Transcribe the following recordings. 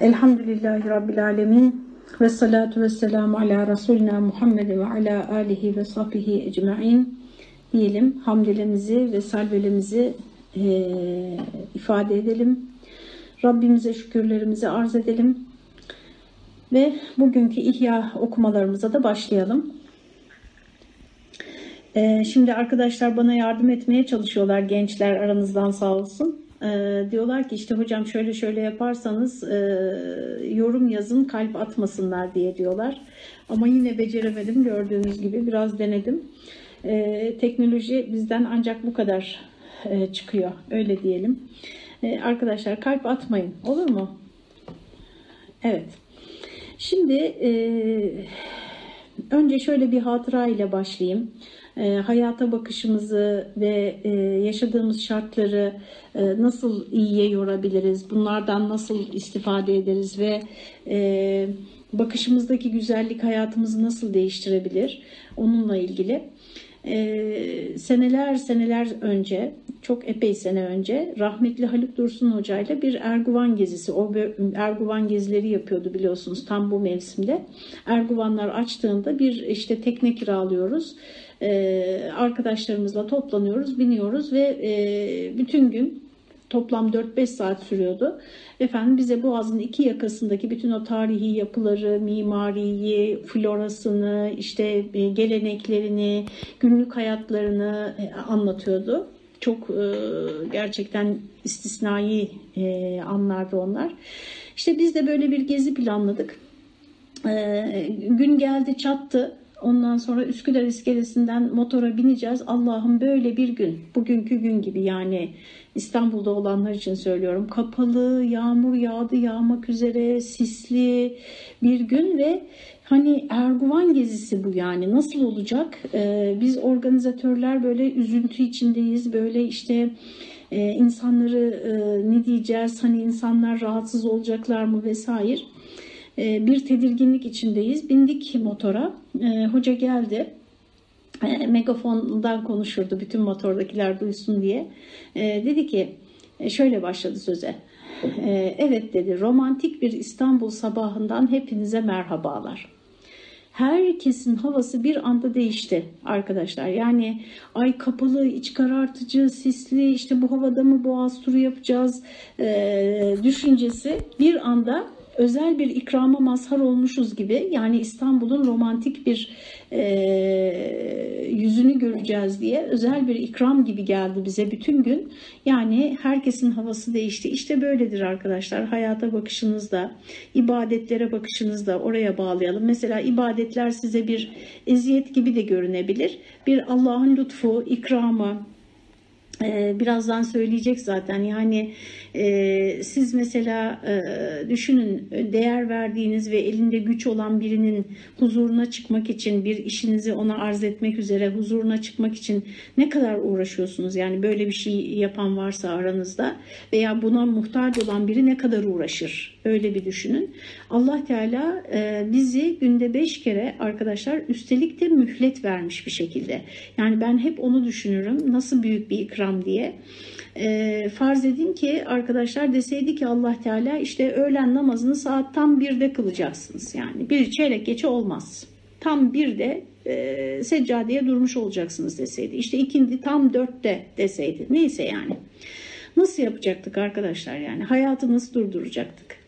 Elhamdülillahi Rabbil Alemin ve salatu ve selamu ala Resulina Muhammed ve ala alihi ve sahbihi ecma'in diyelim. Hamdilemizi ve salvelemizi e, ifade edelim. Rabbimize şükürlerimizi arz edelim. Ve bugünkü ihya okumalarımıza da başlayalım. E, şimdi arkadaşlar bana yardım etmeye çalışıyorlar gençler aranızdan sağ olsun. E, diyorlar ki işte hocam şöyle şöyle yaparsanız e, yorum yazın kalp atmasınlar diye diyorlar. Ama yine beceremedim gördüğünüz gibi biraz denedim. E, teknoloji bizden ancak bu kadar e, çıkıyor öyle diyelim. E, arkadaşlar kalp atmayın olur mu? Evet. Şimdi e, önce şöyle bir hatıra ile başlayayım e, hayata bakışımızı ve e, yaşadığımız şartları e, nasıl iyiye yorabiliriz, bunlardan nasıl istifade ederiz ve e, bakışımızdaki güzellik hayatımızı nasıl değiştirebilir onunla ilgili. Ee, seneler seneler önce, çok epey sene önce rahmetli Haluk Dursun Hoca ile bir Erguvan gezisi, o Erguvan gezileri yapıyordu biliyorsunuz tam bu mevsimde. Erguvanlar açtığında bir işte tekne kiralıyoruz e, arkadaşlarımızla toplanıyoruz, biniyoruz ve e, bütün gün toplam 4-5 saat sürüyordu. Efendim bize Boğaz'ın iki yakasındaki bütün o tarihi yapıları, mimariyi, florasını, işte e, geleneklerini, günlük hayatlarını e, anlatıyordu. Çok e, gerçekten istisnai e, anlardı onlar. İşte biz de böyle bir gezi planladık. E, gün geldi çattı. Ondan sonra Üsküdar iskelesinden motora bineceğiz. Allah'ım böyle bir gün, bugünkü gün gibi yani İstanbul'da olanlar için söylüyorum. Kapalı, yağmur yağdı, yağmak üzere, sisli bir gün ve hani Erguvan gezisi bu yani nasıl olacak? Ee, biz organizatörler böyle üzüntü içindeyiz, böyle işte e, insanları e, ne diyeceğiz, hani insanlar rahatsız olacaklar mı vesaire. E, bir tedirginlik içindeyiz. Bindik motora. E, hoca geldi. E, megafondan konuşurdu bütün motordakiler duysun diye. Dedi ki şöyle başladı söze. Evet dedi romantik bir İstanbul sabahından hepinize merhabalar. Herkesin havası bir anda değişti arkadaşlar. Yani ay kapalı, iç karartıcı, sisli işte bu havada mı boğaz turu yapacağız e, düşüncesi bir anda özel bir ikrama mazhar olmuşuz gibi yani İstanbul'un romantik bir e, yüzünü göreceğiz diye özel bir ikram gibi geldi bize bütün gün. Yani herkesin havası değişti. İşte böyledir arkadaşlar. Hayata bakışınızda, ibadetlere bakışınızda oraya bağlayalım. Mesela ibadetler size bir eziyet gibi de görünebilir. Bir Allah'ın lütfu, ikramı, ee, birazdan söyleyecek zaten yani e, siz mesela e, düşünün değer verdiğiniz ve elinde güç olan birinin huzuruna çıkmak için bir işinizi ona arz etmek üzere huzuruna çıkmak için ne kadar uğraşıyorsunuz? Yani böyle bir şey yapan varsa aranızda veya buna muhtaç olan biri ne kadar uğraşır öyle bir düşünün Allah Teala e, bizi günde beş kere arkadaşlar üstelik de mühlet vermiş bir şekilde yani ben hep onu düşünürüm nasıl büyük bir ikram diye. E, farz edin ki arkadaşlar deseydi ki Allah Teala işte öğlen namazını saat tam birde kılacaksınız. Yani bir çeyrek geçe olmaz. Tam birde e, seccadeye durmuş olacaksınız deseydi. İşte ikindi tam dörtte deseydi. Neyse yani. Nasıl yapacaktık arkadaşlar yani? Hayatı nasıl durduracaktık?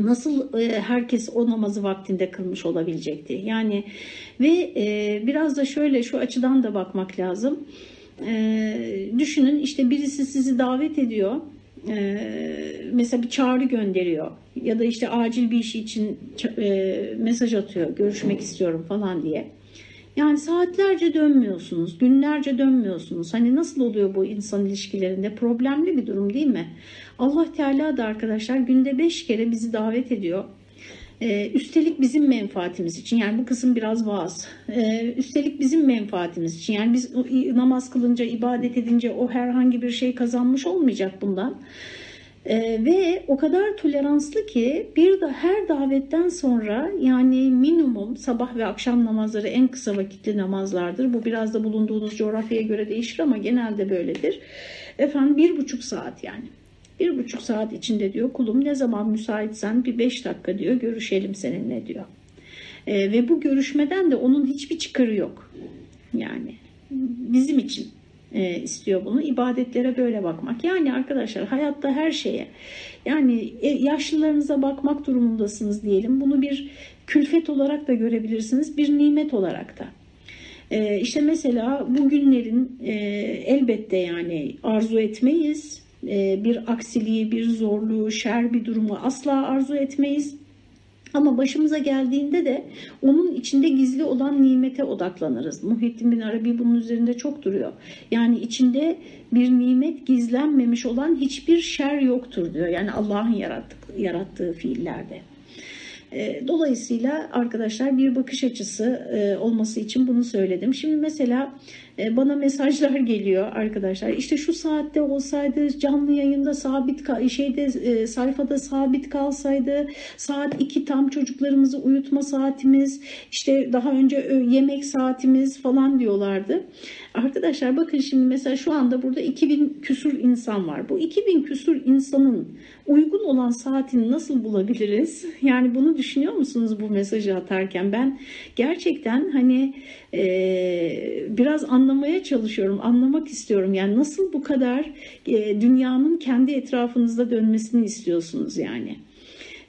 Nasıl e, herkes o namazı vaktinde kılmış olabilecekti? Yani ve e, biraz da şöyle şu açıdan da bakmak lazım. E, düşünün işte birisi sizi davet ediyor. E, mesela bir çağrı gönderiyor ya da işte acil bir iş için e, mesaj atıyor görüşmek istiyorum falan diye. Yani saatlerce dönmüyorsunuz, günlerce dönmüyorsunuz. Hani nasıl oluyor bu insan ilişkilerinde? Problemli bir durum değil mi? Allah Teala da arkadaşlar günde beş kere bizi davet ediyor. Ee, üstelik bizim menfaatimiz için yani bu kısım biraz vaaz. Ee, üstelik bizim menfaatimiz için yani biz namaz kılınca, ibadet edince o herhangi bir şey kazanmış olmayacak bundan. Ee, ve o kadar toleranslı ki bir de her davetten sonra yani minimum sabah ve akşam namazları en kısa vakitli namazlardır. Bu biraz da bulunduğunuz coğrafyaya göre değişir ama genelde böyledir. Efendim bir buçuk saat yani Bir buçuk saat içinde diyor kulum ne zaman müsaitsen bir beş dakika diyor görüşelim seninle diyor. E, ve bu görüşmeden de onun hiçbir çıkarı yok. Yani bizim için e, istiyor bunu. İbadetlere böyle bakmak. Yani arkadaşlar hayatta her şeye yani e, yaşlılarınıza bakmak durumundasınız diyelim. Bunu bir külfet olarak da görebilirsiniz. Bir nimet olarak da. E, işte mesela bu günlerin e, elbette yani arzu etmeyiz. E, bir aksiliği, bir zorluğu, şer bir durumu asla arzu etmeyiz. Ama başımıza geldiğinde de onun içinde gizli olan nimete odaklanırız. Muhittin bin Arabi bunun üzerinde çok duruyor. Yani içinde bir nimet gizlenmemiş olan hiçbir şer yoktur diyor. Yani Allah'ın yarattığı, fiillerde. E, dolayısıyla arkadaşlar bir bakış açısı e, olması için bunu söyledim. Şimdi mesela e, bana mesajlar geliyor arkadaşlar. İşte şu saatte olsaydı canlı yayında sabit şeyde sayfada sabit kalsaydı saat 2 tam çocuklarımızı uyutma saatimiz işte daha önce yemek saatimiz falan diyorlardı. Arkadaşlar bakın şimdi mesela şu anda burada 2000 küsur insan var. Bu 2000 küsur insanın uygun olan saatini nasıl bulabiliriz? Yani bunu düşünüyor musunuz bu mesajı atarken? Ben gerçekten hani e, biraz anlamaya çalışıyorum, anlamak istiyorum. Yani nasıl bu kadar e, dünyanın kendi etrafınızda dönmesini istiyorsunuz yani?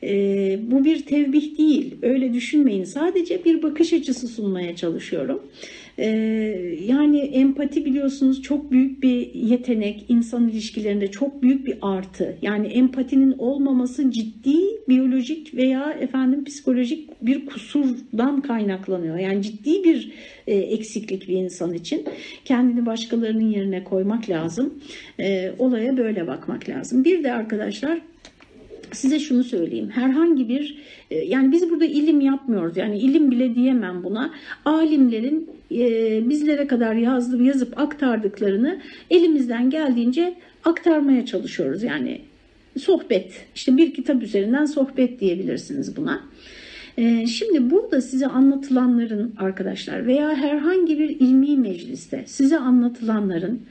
E, bu bir tevbih değil, öyle düşünmeyin. Sadece bir bakış açısı sunmaya çalışıyorum. Ee, yani empati biliyorsunuz çok büyük bir yetenek insan ilişkilerinde çok büyük bir artı. Yani empatinin olmaması ciddi biyolojik veya efendim psikolojik bir kusurdan kaynaklanıyor. Yani ciddi bir e, eksiklik bir insan için kendini başkalarının yerine koymak lazım. E, olaya böyle bakmak lazım. Bir de arkadaşlar size şunu söyleyeyim. Herhangi bir e, yani biz burada ilim yapmıyoruz. Yani ilim bile diyemem buna. Alimlerin e, bizlere kadar yazdı, yazıp aktardıklarını elimizden geldiğince aktarmaya çalışıyoruz. Yani sohbet, işte bir kitap üzerinden sohbet diyebilirsiniz buna. E, şimdi burada size anlatılanların arkadaşlar veya herhangi bir ilmi mecliste size anlatılanların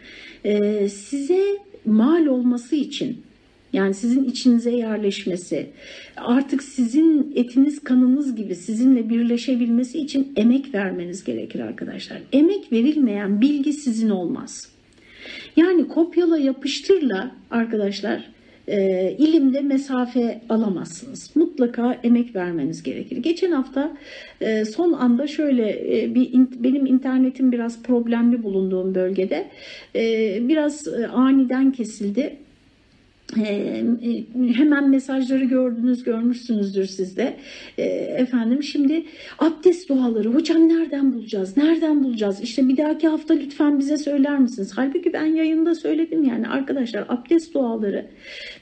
size mal olması için yani sizin içinize yerleşmesi, artık sizin etiniz kanınız gibi sizinle birleşebilmesi için emek vermeniz gerekir arkadaşlar. Emek verilmeyen bilgi sizin olmaz. Yani kopyala yapıştırla arkadaşlar e, ilimde mesafe alamazsınız. Mutlaka emek vermeniz gerekir. Geçen hafta e, son anda şöyle e, bir in, benim internetim biraz problemli bulunduğum bölgede e, biraz e, aniden kesildi ee, e, hemen mesajları gördünüz görmüşsünüzdür siz de. Ee, efendim şimdi abdest duaları hocam nereden bulacağız nereden bulacağız? İşte bir dahaki hafta lütfen bize söyler misiniz? Halbuki ben yayında söyledim yani arkadaşlar abdest duaları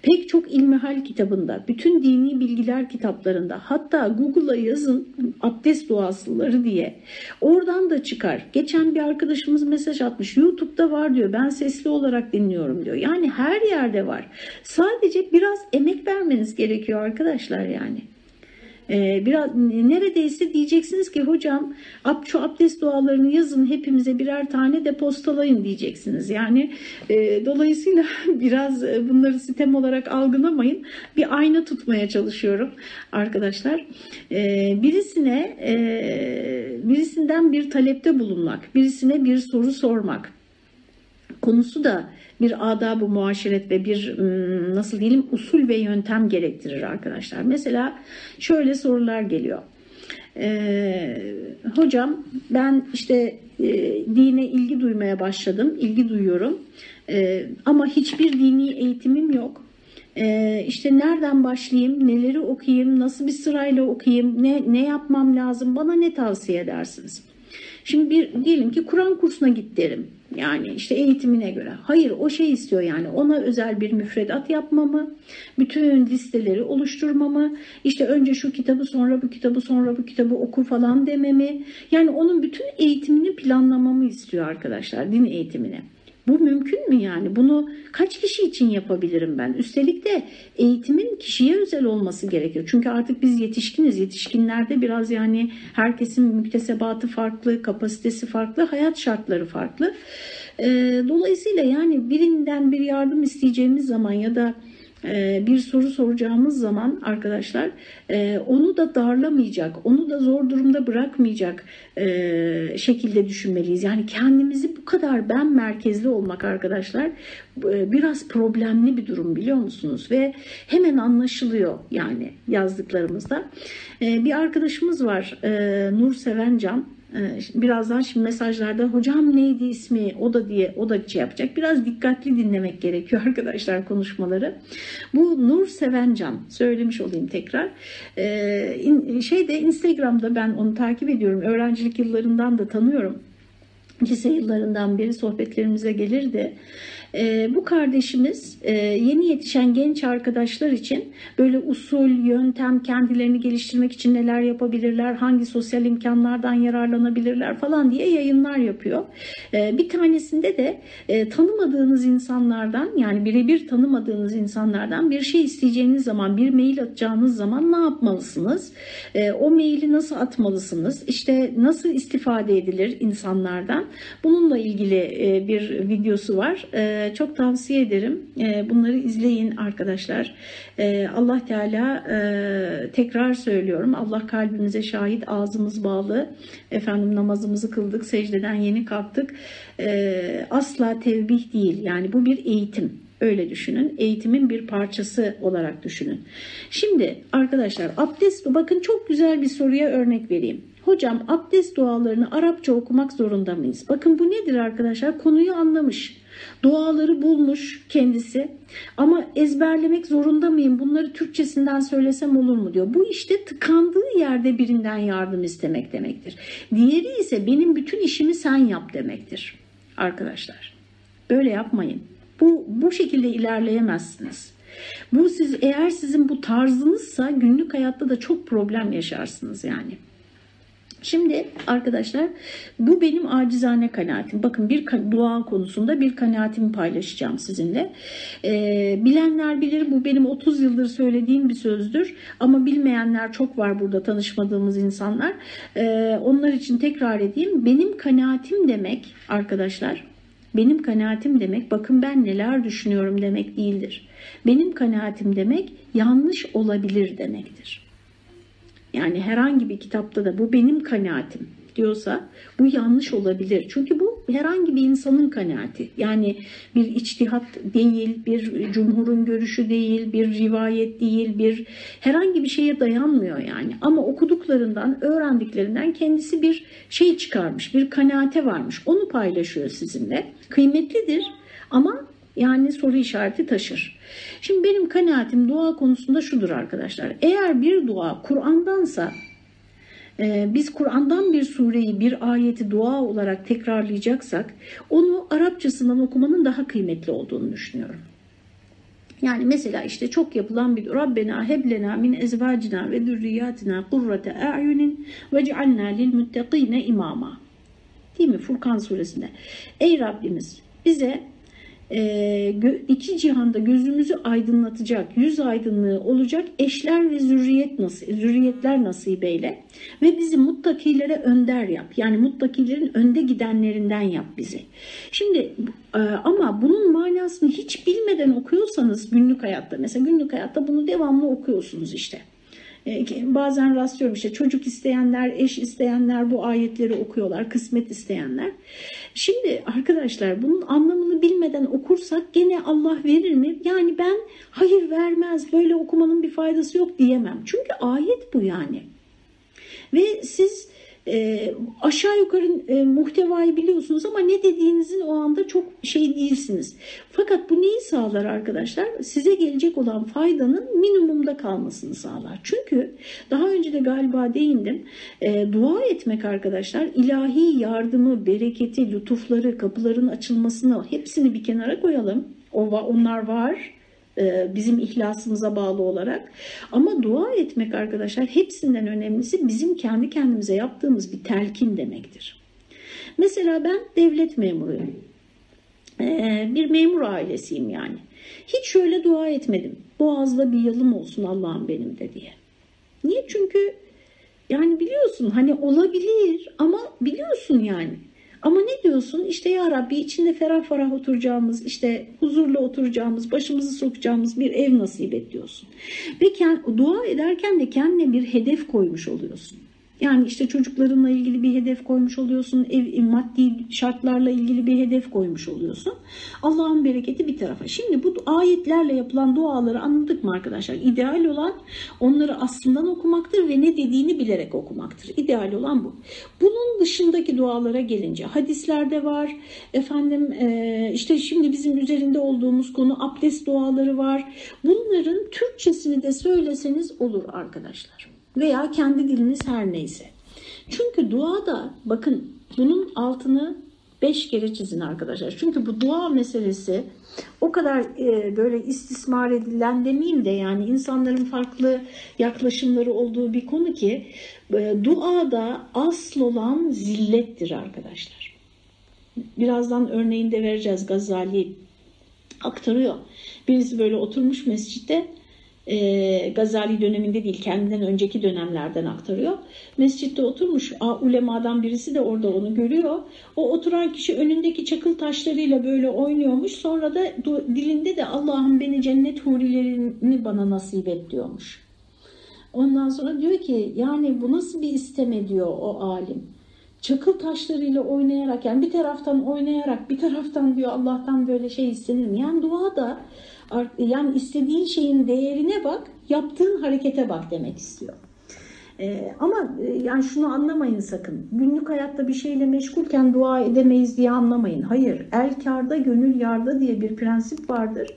pek çok ilmihal kitabında bütün dini bilgiler kitaplarında hatta Google'a yazın abdest duasıları diye. Oradan da çıkar. Geçen bir arkadaşımız mesaj atmış YouTube'da var diyor. Ben sesli olarak dinliyorum diyor. Yani her yerde var Sadece biraz emek vermeniz gerekiyor arkadaşlar yani. Ee, biraz neredeyse diyeceksiniz ki hocam şu abdest dualarını yazın hepimize birer tane de postalayın diyeceksiniz. Yani e, dolayısıyla biraz e, bunları sistem olarak algılamayın. Bir ayna tutmaya çalışıyorum arkadaşlar. E, birisine e, birisinden bir talepte bulunmak, birisine bir soru sormak konusu da bir adab-ı muaşeret ve bir nasıl diyelim usul ve yöntem gerektirir arkadaşlar. Mesela şöyle sorular geliyor. Ee, hocam ben işte e, dine ilgi duymaya başladım, ilgi duyuyorum e, ama hiçbir dini eğitimim yok. E, işte nereden başlayayım, neleri okuyayım, nasıl bir sırayla okuyayım, ne, ne yapmam lazım, bana ne tavsiye edersiniz? Şimdi bir diyelim ki Kur'an kursuna git derim. Yani işte eğitimine göre. Hayır o şey istiyor yani ona özel bir müfredat yapmamı, bütün listeleri oluşturmamı, işte önce şu kitabı sonra bu kitabı sonra bu kitabı oku falan dememi. Yani onun bütün eğitimini planlamamı istiyor arkadaşlar din eğitimini. Bu mümkün mü yani? Bunu kaç kişi için yapabilirim ben? Üstelik de eğitimin kişiye özel olması gerekir. Çünkü artık biz yetişkiniz. Yetişkinlerde biraz yani herkesin müktesebatı farklı, kapasitesi farklı, hayat şartları farklı. Dolayısıyla yani birinden bir yardım isteyeceğimiz zaman ya da bir soru soracağımız zaman arkadaşlar e, onu da darlamayacak, onu da zor durumda bırakmayacak e, şekilde düşünmeliyiz. Yani kendimizi bu kadar ben merkezli olmak arkadaşlar biraz problemli bir durum biliyor musunuz? Ve hemen anlaşılıyor yani yazdıklarımızda. Bir arkadaşımız var Nur Sevencan ee, birazdan şimdi mesajlarda hocam neydi ismi o da diye o da şey yapacak. Biraz dikkatli dinlemek gerekiyor arkadaşlar konuşmaları. Bu Nur Sevencan söylemiş olayım tekrar. Ee, şeyde Instagram'da ben onu takip ediyorum. Öğrencilik yıllarından da tanıyorum. Lise yıllarından beri sohbetlerimize gelirdi. E, bu kardeşimiz e, yeni yetişen genç arkadaşlar için böyle usul, yöntem, kendilerini geliştirmek için neler yapabilirler, hangi sosyal imkanlardan yararlanabilirler falan diye yayınlar yapıyor. E, bir tanesinde de e, tanımadığınız insanlardan yani birebir tanımadığınız insanlardan bir şey isteyeceğiniz zaman, bir mail atacağınız zaman ne yapmalısınız? E, o maili nasıl atmalısınız? İşte nasıl istifade edilir insanlardan? Bununla ilgili e, bir videosu var. E, ee, çok tavsiye ederim. Ee, bunları izleyin arkadaşlar. Ee, Allah Teala e, tekrar söylüyorum. Allah kalbimize şahit, ağzımız bağlı. Efendim namazımızı kıldık, secdeden yeni kalktık. Asla tevbih değil. Yani bu bir eğitim. Öyle düşünün. Eğitimin bir parçası olarak düşünün. Şimdi arkadaşlar abdest bakın çok güzel bir soruya örnek vereyim. Hocam abdest dualarını Arapça okumak zorunda mıyız? Bakın bu nedir arkadaşlar? Konuyu anlamış. Duaları bulmuş kendisi ama ezberlemek zorunda mıyım? Bunları Türkçesinden söylesem olur mu diyor. Bu işte tıkandığı yerde birinden yardım istemek demektir. Diğeri ise benim bütün işimi sen yap demektir arkadaşlar. Böyle yapmayın. Bu, bu şekilde ilerleyemezsiniz. Bu siz eğer sizin bu tarzınızsa günlük hayatta da çok problem yaşarsınız yani. Şimdi arkadaşlar bu benim acizane kanaatim. Bakın bir dua konusunda bir kanaatimi paylaşacağım sizinle. Ee, bilenler bilir bu benim 30 yıldır söylediğim bir sözdür. Ama bilmeyenler çok var burada tanışmadığımız insanlar. Ee, onlar için tekrar edeyim. Benim kanaatim demek arkadaşlar benim kanaatim demek bakın ben neler düşünüyorum demek değildir. Benim kanaatim demek yanlış olabilir demektir. Yani herhangi bir kitapta da bu benim kanaatim diyorsa bu yanlış olabilir. Çünkü bu herhangi bir insanın kanaati. Yani bir içtihat değil, bir cumhurun görüşü değil, bir rivayet değil, bir herhangi bir şeye dayanmıyor yani. Ama okuduklarından, öğrendiklerinden kendisi bir şey çıkarmış, bir kanaate varmış. Onu paylaşıyor sizinle. Kıymetlidir ama yani soru işareti taşır. Şimdi benim kanaatim dua konusunda şudur arkadaşlar. Eğer bir dua Kur'an'dansa e, biz Kur'an'dan bir sureyi, bir ayeti dua olarak tekrarlayacaksak onu Arapçasından okumanın daha kıymetli olduğunu düşünüyorum. Yani mesela işte çok yapılan bir Rabbena heblena min ezvacina ve zürriyatina kurrate a'yunin ve cealna lil muttakine imama. Değil mi? Furkan suresinde. Ey Rabbimiz bize iki cihanda gözümüzü aydınlatacak, yüz aydınlığı olacak eşler ve zürriyet nasıl, zürriyetler nasibeyle ve bizi muttakilere önder yap. Yani muttakilerin önde gidenlerinden yap bizi. Şimdi e, ama bunun manasını hiç bilmeden okuyorsanız günlük hayatta mesela günlük hayatta bunu devamlı okuyorsunuz işte. E, bazen rastlıyorum işte çocuk isteyenler, eş isteyenler bu ayetleri okuyorlar, kısmet isteyenler. Şimdi arkadaşlar bunun anlamını bilmeden okursak gene Allah verir mi? Yani ben hayır vermez, böyle okumanın bir faydası yok diyemem. Çünkü ayet bu yani. Ve siz e, aşağı yukarı e, muhtevayı biliyorsunuz ama ne dediğinizin o anda çok şey değilsiniz. Fakat bu neyi sağlar arkadaşlar? Size gelecek olan faydanın minimumda kalmasını sağlar. Çünkü daha önce de galiba değindim. E, dua etmek arkadaşlar ilahi yardımı, bereketi, lütufları, kapıların açılmasını hepsini bir kenara koyalım. O, onlar var bizim ihlasımıza bağlı olarak. Ama dua etmek arkadaşlar hepsinden önemlisi bizim kendi kendimize yaptığımız bir telkin demektir. Mesela ben devlet memuruyum. E, bir memur ailesiyim yani. Hiç şöyle dua etmedim. Boğazda bir yalım olsun Allah'ım benim de diye. Niye? Çünkü yani biliyorsun hani olabilir ama biliyorsun yani. Ama ne diyorsun? İşte ya Rabbi içinde ferah ferah oturacağımız, işte huzurla oturacağımız, başımızı sokacağımız bir ev nasip et diyorsun. Ve dua ederken de kendine bir hedef koymuş oluyorsun. Yani işte çocuklarınla ilgili bir hedef koymuş oluyorsun, ev maddi şartlarla ilgili bir hedef koymuş oluyorsun. Allah'ın bereketi bir tarafa. Şimdi bu ayetlerle yapılan duaları anladık mı arkadaşlar? İdeal olan onları aslından okumaktır ve ne dediğini bilerek okumaktır. İdeal olan bu. Bunun dışındaki dualara gelince hadislerde var. Efendim işte şimdi bizim üzerinde olduğumuz konu abdest duaları var. Bunların Türkçesini de söyleseniz olur arkadaşlar veya kendi diliniz her neyse. Çünkü duada bakın bunun altını beş kere çizin arkadaşlar. Çünkü bu dua meselesi o kadar e, böyle istismar edilen demeyeyim de yani insanların farklı yaklaşımları olduğu bir konu ki e, duada asıl olan zillettir arkadaşlar. Birazdan örneğini de vereceğiz Gazali aktarıyor. Birisi böyle oturmuş mescitte e, Gazali döneminde değil kendinden önceki dönemlerden aktarıyor. Mescitte oturmuş ulemadan birisi de orada onu görüyor. O oturan kişi önündeki çakıl taşlarıyla böyle oynuyormuş. Sonra da dilinde de Allah'ım beni cennet hurilerini bana nasip et diyormuş. Ondan sonra diyor ki yani bu nasıl bir isteme diyor o alim. Çakıl taşlarıyla oynayarak yani bir taraftan oynayarak bir taraftan diyor Allah'tan böyle şey istenir mi? Yani dua da yani istediğin şeyin değerine bak, yaptığın harekete bak demek istiyor. Ee, ama e, yani şunu anlamayın sakın. Günlük hayatta bir şeyle meşgulken dua edemeyiz diye anlamayın. Hayır, el karda gönül yarda diye bir prensip vardır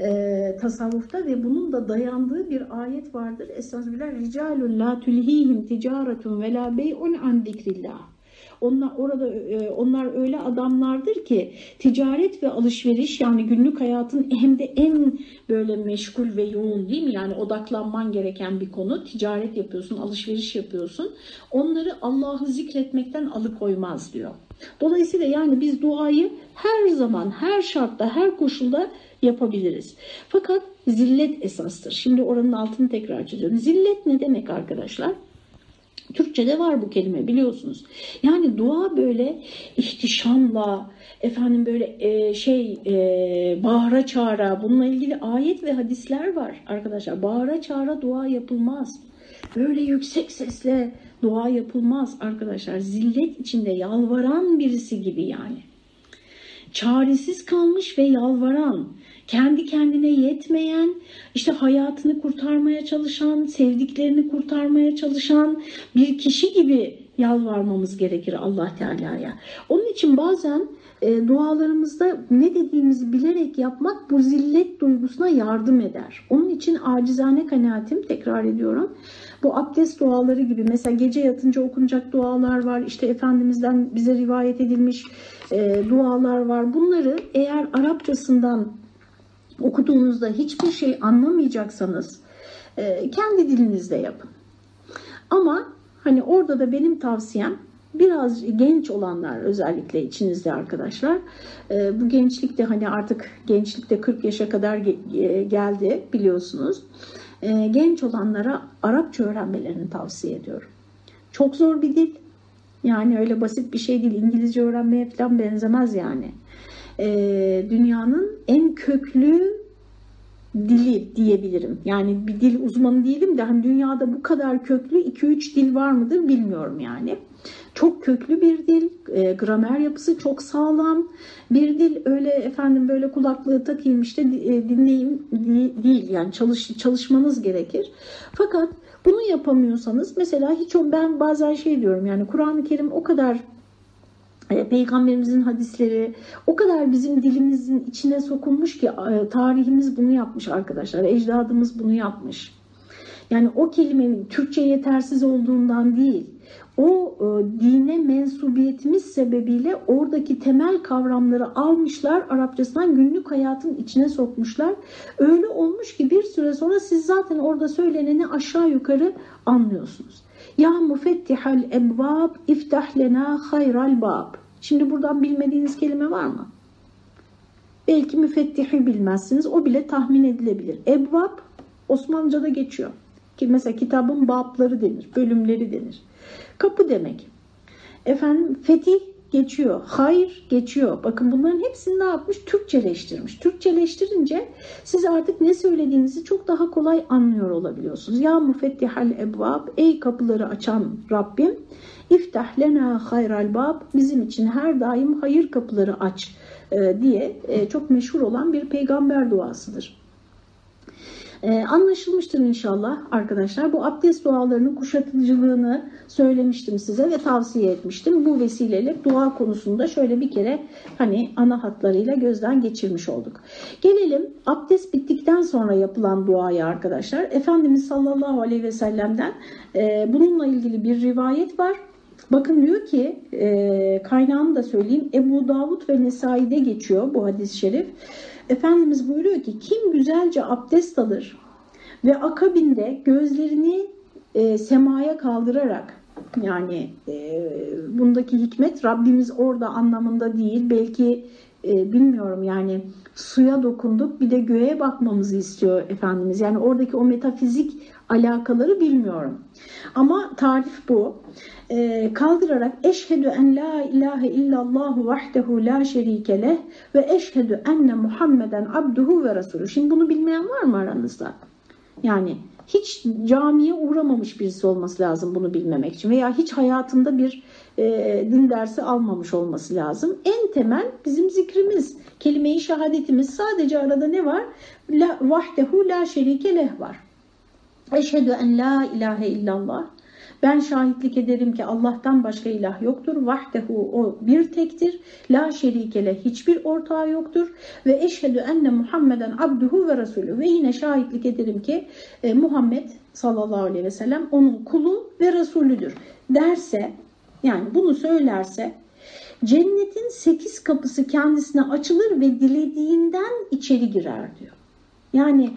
e, tasavvufta ve bunun da dayandığı bir ayet vardır. Estağfirullah. Ricalun la tulhihim ticaretun ve la bey'un an zikrillah. Onlar orada e, onlar öyle adamlardır ki ticaret ve alışveriş yani günlük hayatın hem de en böyle meşgul ve yoğun değil mi? Yani odaklanman gereken bir konu. Ticaret yapıyorsun, alışveriş yapıyorsun. Onları Allah'ı zikretmekten alıkoymaz diyor. Dolayısıyla yani biz duayı her zaman, her şartta, her koşulda yapabiliriz. Fakat zillet esastır. Şimdi oranın altını tekrar çiziyorum. Zillet ne demek arkadaşlar? Türkçe'de var bu kelime biliyorsunuz. Yani dua böyle ihtişamla, efendim böyle e, şey e, bağıra çağıra bununla ilgili ayet ve hadisler var arkadaşlar. Bağıra çağıra dua yapılmaz. Böyle yüksek sesle dua yapılmaz arkadaşlar. Zillet içinde yalvaran birisi gibi yani. Çaresiz kalmış ve yalvaran, kendi kendine yetmeyen, işte hayatını kurtarmaya çalışan, sevdiklerini kurtarmaya çalışan bir kişi gibi yalvarmamız gerekir Allah Teala'ya. Onun için bazen e, dualarımızda ne dediğimizi bilerek yapmak bu zillet duygusuna yardım eder. Onun için acizane kanaatim tekrar ediyorum. Bu abdest duaları gibi mesela gece yatınca okunacak dualar var. İşte Efendimiz'den bize rivayet edilmiş e, dualar var. Bunları eğer Arapçasından okuduğunuzda hiçbir şey anlamayacaksanız e, kendi dilinizde yapın. Ama hani orada da benim tavsiyem biraz genç olanlar özellikle içinizde arkadaşlar. E, bu gençlikte hani artık gençlikte 40 yaşa kadar geldi biliyorsunuz. E, genç olanlara Arapça öğrenmelerini tavsiye ediyorum. Çok zor bir dil. Yani öyle basit bir şey değil. İngilizce öğrenmeye falan benzemez yani e, dünyanın en köklü dili diyebilirim. Yani bir dil uzmanı değilim de hani dünyada bu kadar köklü 2-3 dil var mıdır bilmiyorum yani. Çok köklü bir dil, e, gramer yapısı çok sağlam bir dil. Öyle efendim böyle kulaklığı takayım işte e, dinleyeyim değil yani çalış, çalışmanız gerekir. Fakat bunu yapamıyorsanız mesela hiç o ben bazen şey diyorum yani Kur'an-ı Kerim o kadar Peygamberimizin hadisleri o kadar bizim dilimizin içine sokulmuş ki e, tarihimiz bunu yapmış arkadaşlar. Ecdadımız bunu yapmış. Yani o kelimenin Türkçe yetersiz olduğundan değil, o e, dine mensubiyetimiz sebebiyle oradaki temel kavramları almışlar, Arapçasından günlük hayatın içine sokmuşlar. Öyle olmuş ki bir süre sonra siz zaten orada söyleneni aşağı yukarı anlıyorsunuz. Ya mufettihal ebvab iftah lena hayral bab. Şimdi buradan bilmediğiniz kelime var mı? Belki müfettihi bilmezsiniz. O bile tahmin edilebilir. Ebvab Osmanlıca'da geçiyor. Ki mesela kitabın babları denir, bölümleri denir. Kapı demek. Efendim fetih geçiyor. Hayır geçiyor. Bakın bunların hepsini ne yapmış? Türkçeleştirmiş. Türkçeleştirince siz artık ne söylediğinizi çok daha kolay anlıyor olabiliyorsunuz. Ya müfettihal ebvab ey kapıları açan Rabbim iftah lena hayral bab bizim için her daim hayır kapıları aç e, diye e, çok meşhur olan bir peygamber duasıdır. Ee, anlaşılmıştır inşallah arkadaşlar. Bu abdest dualarının kuşatıcılığını söylemiştim size ve tavsiye etmiştim. Bu vesileyle dua konusunda şöyle bir kere hani ana hatlarıyla gözden geçirmiş olduk. Gelelim abdest bittikten sonra yapılan duaya arkadaşlar. Efendimiz sallallahu aleyhi ve sellem'den e, bununla ilgili bir rivayet var. Bakın diyor ki e, kaynağını da söyleyeyim Ebu Davud ve Nesai'de geçiyor bu hadis-i şerif. Efendimiz buyuruyor ki kim güzelce abdest alır ve akabinde gözlerini e, semaya kaldırarak yani e, bundaki hikmet Rabbimiz orada anlamında değil belki e, bilmiyorum yani suya dokunduk bir de göğe bakmamızı istiyor Efendimiz. Yani oradaki o metafizik alakaları bilmiyorum. Ama tarif bu. E, kaldırarak eşhedü en la ilahe illallahu vahdehu la şerike leh ve eşhedü enne Muhammeden abduhu ve resulü. Şimdi bunu bilmeyen var mı aranızda? Yani hiç camiye uğramamış birisi olması lazım bunu bilmemek için veya hiç hayatında bir e, din dersi almamış olması lazım. En temel bizim zikrimiz, kelime-i şehadetimiz sadece arada ne var? La, vahdehu la şerike leh var. Eşhedü en la ilahe illallah ben şahitlik ederim ki Allah'tan başka ilah yoktur. Vahdehu o bir tektir. La şerikele hiçbir ortağı yoktur. Ve eşhedü enne Muhammeden abduhu ve resulü. Ve yine şahitlik ederim ki e, Muhammed sallallahu aleyhi ve sellem onun kulu ve resulüdür derse yani bunu söylerse cennetin sekiz kapısı kendisine açılır ve dilediğinden içeri girer diyor. Yani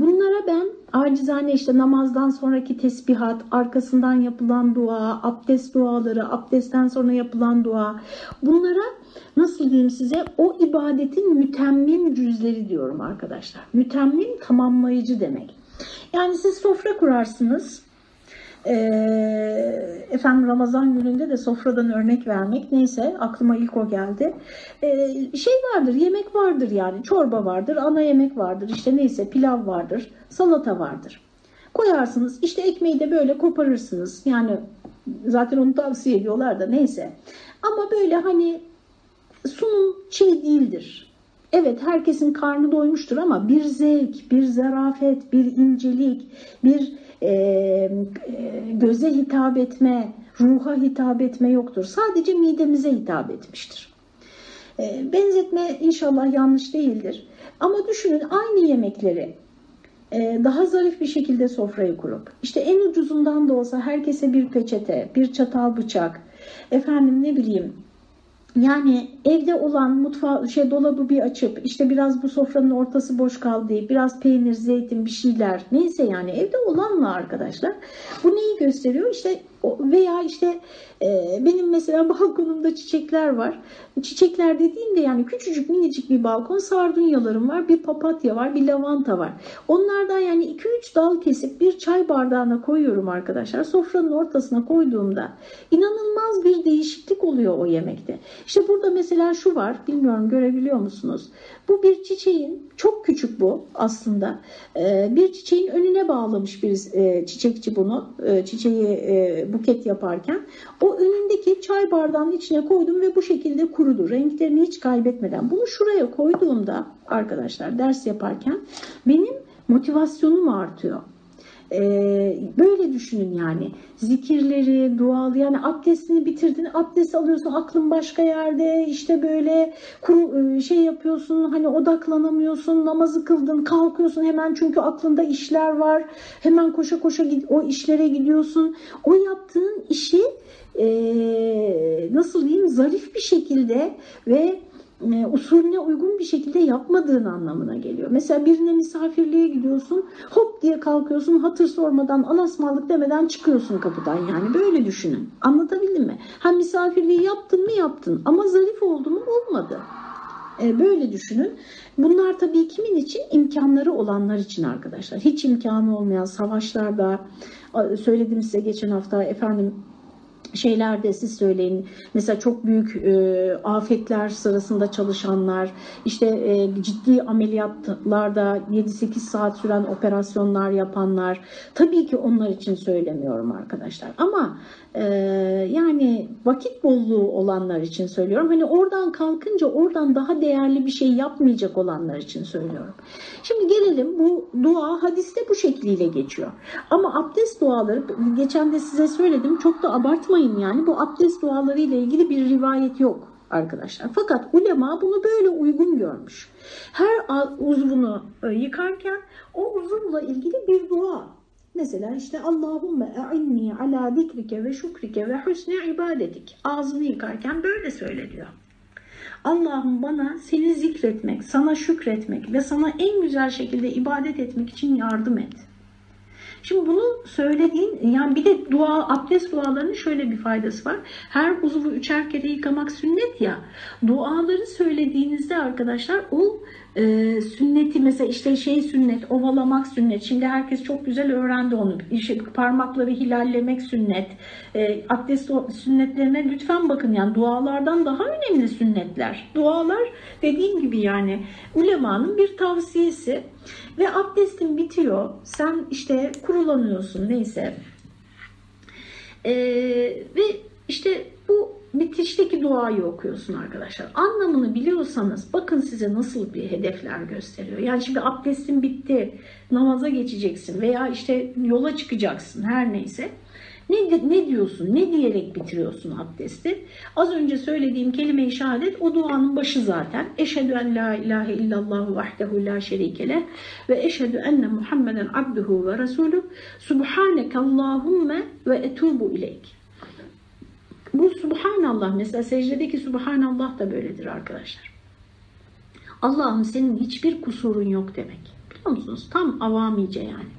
bunlara ben acizane işte namazdan sonraki tesbihat, arkasından yapılan dua, abdest duaları, abdestten sonra yapılan dua bunlara nasıl diyeyim size o ibadetin mütemmim cüzleri diyorum arkadaşlar. Mütemmim tamamlayıcı demek. Yani siz sofra kurarsınız e, efendim Ramazan gününde de sofradan örnek vermek neyse aklıma ilk o geldi. E, şey vardır yemek vardır yani çorba vardır ana yemek vardır işte neyse pilav vardır salata vardır. Koyarsınız işte ekmeği de böyle koparırsınız yani zaten onu tavsiye ediyorlar da neyse. Ama böyle hani sunum şey değildir. Evet herkesin karnı doymuştur ama bir zevk, bir zarafet, bir incelik, bir e, göze hitap etme, ruha hitap etme yoktur. Sadece midemize hitap etmiştir. E, benzetme inşallah yanlış değildir. Ama düşünün aynı yemekleri daha zarif bir şekilde sofrayı kurup işte en ucuzundan da olsa herkese bir peçete, bir çatal bıçak, efendim ne bileyim yani evde olan mutfağı şey dolabı bir açıp işte biraz bu sofranın ortası boş kaldı biraz peynir, zeytin bir şeyler neyse yani evde olanla arkadaşlar bu neyi gösteriyor? İşte veya işte e, benim mesela balkonumda çiçekler var. Çiçekler dediğimde yani küçücük minicik bir balkon sardunyalarım var, bir papatya var, bir lavanta var. Onlardan yani 2-3 dal kesip bir çay bardağına koyuyorum arkadaşlar. Sofranın ortasına koyduğumda inanılmaz bir değişiklik oluyor o yemekte. İşte burada mesela şu var, bilmiyorum görebiliyor musunuz? Bu bir çiçeğin, çok küçük bu aslında. E, bir çiçeğin önüne bağlamış bir e, çiçekçi bunu, çiçeği buket yaparken. O önündeki çay bardağının içine koydum ve bu şekilde kurudu. Renklerini hiç kaybetmeden. Bunu şuraya koyduğumda arkadaşlar ders yaparken benim motivasyonum artıyor. Ee, böyle düşünün yani zikirleri, dualı yani abdestini bitirdin, abdest alıyorsun aklın başka yerde işte böyle kuru, e, şey yapıyorsun hani odaklanamıyorsun, namazı kıldın kalkıyorsun hemen çünkü aklında işler var hemen koşa koşa o işlere gidiyorsun. O yaptığın işi e, nasıl diyeyim zarif bir şekilde ve e, usulüne uygun bir şekilde yapmadığın anlamına geliyor. Mesela birine misafirliğe gidiyorsun hop diye kalkıyorsun hatır sormadan alasmalık demeden çıkıyorsun kapıdan yani böyle düşünün. Anlatabildim mi? Ha misafirliği yaptın mı yaptın ama zarif oldu mu olmadı. E, böyle düşünün. Bunlar tabii kimin için? imkanları olanlar için arkadaşlar. Hiç imkanı olmayan savaşlarda söyledim size geçen hafta efendim şeylerde siz söyleyin. Mesela çok büyük e, afetler sırasında çalışanlar, işte e, ciddi ameliyatlarda 7-8 saat süren operasyonlar yapanlar. Tabii ki onlar için söylemiyorum arkadaşlar. Ama e, yani vakit bolluğu olanlar için söylüyorum. Hani oradan kalkınca oradan daha değerli bir şey yapmayacak olanlar için söylüyorum. Şimdi gelelim bu dua hadiste bu şekliyle geçiyor. Ama abdest duaları geçen de size söyledim çok da abartmayın yani bu abdest duaları ile ilgili bir rivayet yok arkadaşlar. Fakat ulema bunu böyle uygun görmüş. Her uzvunu e, yıkarken o uzuvla ilgili bir dua Mesela işte Allahümme e'inni ala zikrike ve şükrike ve husne ibadetik. Ağzını yıkarken böyle söyle diyor. Allah'ım bana seni zikretmek, sana şükretmek ve sana en güzel şekilde ibadet etmek için yardım et. Şimdi bunu söylediğin yani bir de dua abdest dualarının şöyle bir faydası var. Her uzuvu üçer kere yıkamak sünnet ya. Duaları söylediğinizde arkadaşlar o e, sünneti mesela işte şey sünnet, ovalamak sünnet. Şimdi herkes çok güzel öğrendi onu. İşte parmakları hilallemek sünnet. E, abdest sünnetlerine lütfen bakın yani dualardan daha önemli sünnetler. Dualar dediğim gibi yani ulemanın bir tavsiyesi ve abdestin bitiyor. Sen işte kurulanıyorsun neyse. E, ve işte bu bitişteki duayı okuyorsun arkadaşlar. Anlamını biliyorsanız bakın size nasıl bir hedefler gösteriyor. Yani şimdi abdestin bitti, namaza geçeceksin veya işte yola çıkacaksın her neyse. Ne, ne diyorsun? Ne diyerek bitiriyorsun abdesti? Az önce söylediğim kelime-i şehadet o duanın başı zaten. Eşhedü en la ilahe illallah vahdehu la şerikele ve eşhedü enne Muhammeden abduhu ve resulü subhaneke Allahümme ve etubu ileyk. Bu subhanallah mesela secdedeki subhanallah da böyledir arkadaşlar. Allah'ım senin hiçbir kusurun yok demek. Biliyor musunuz? Tam avamice yani.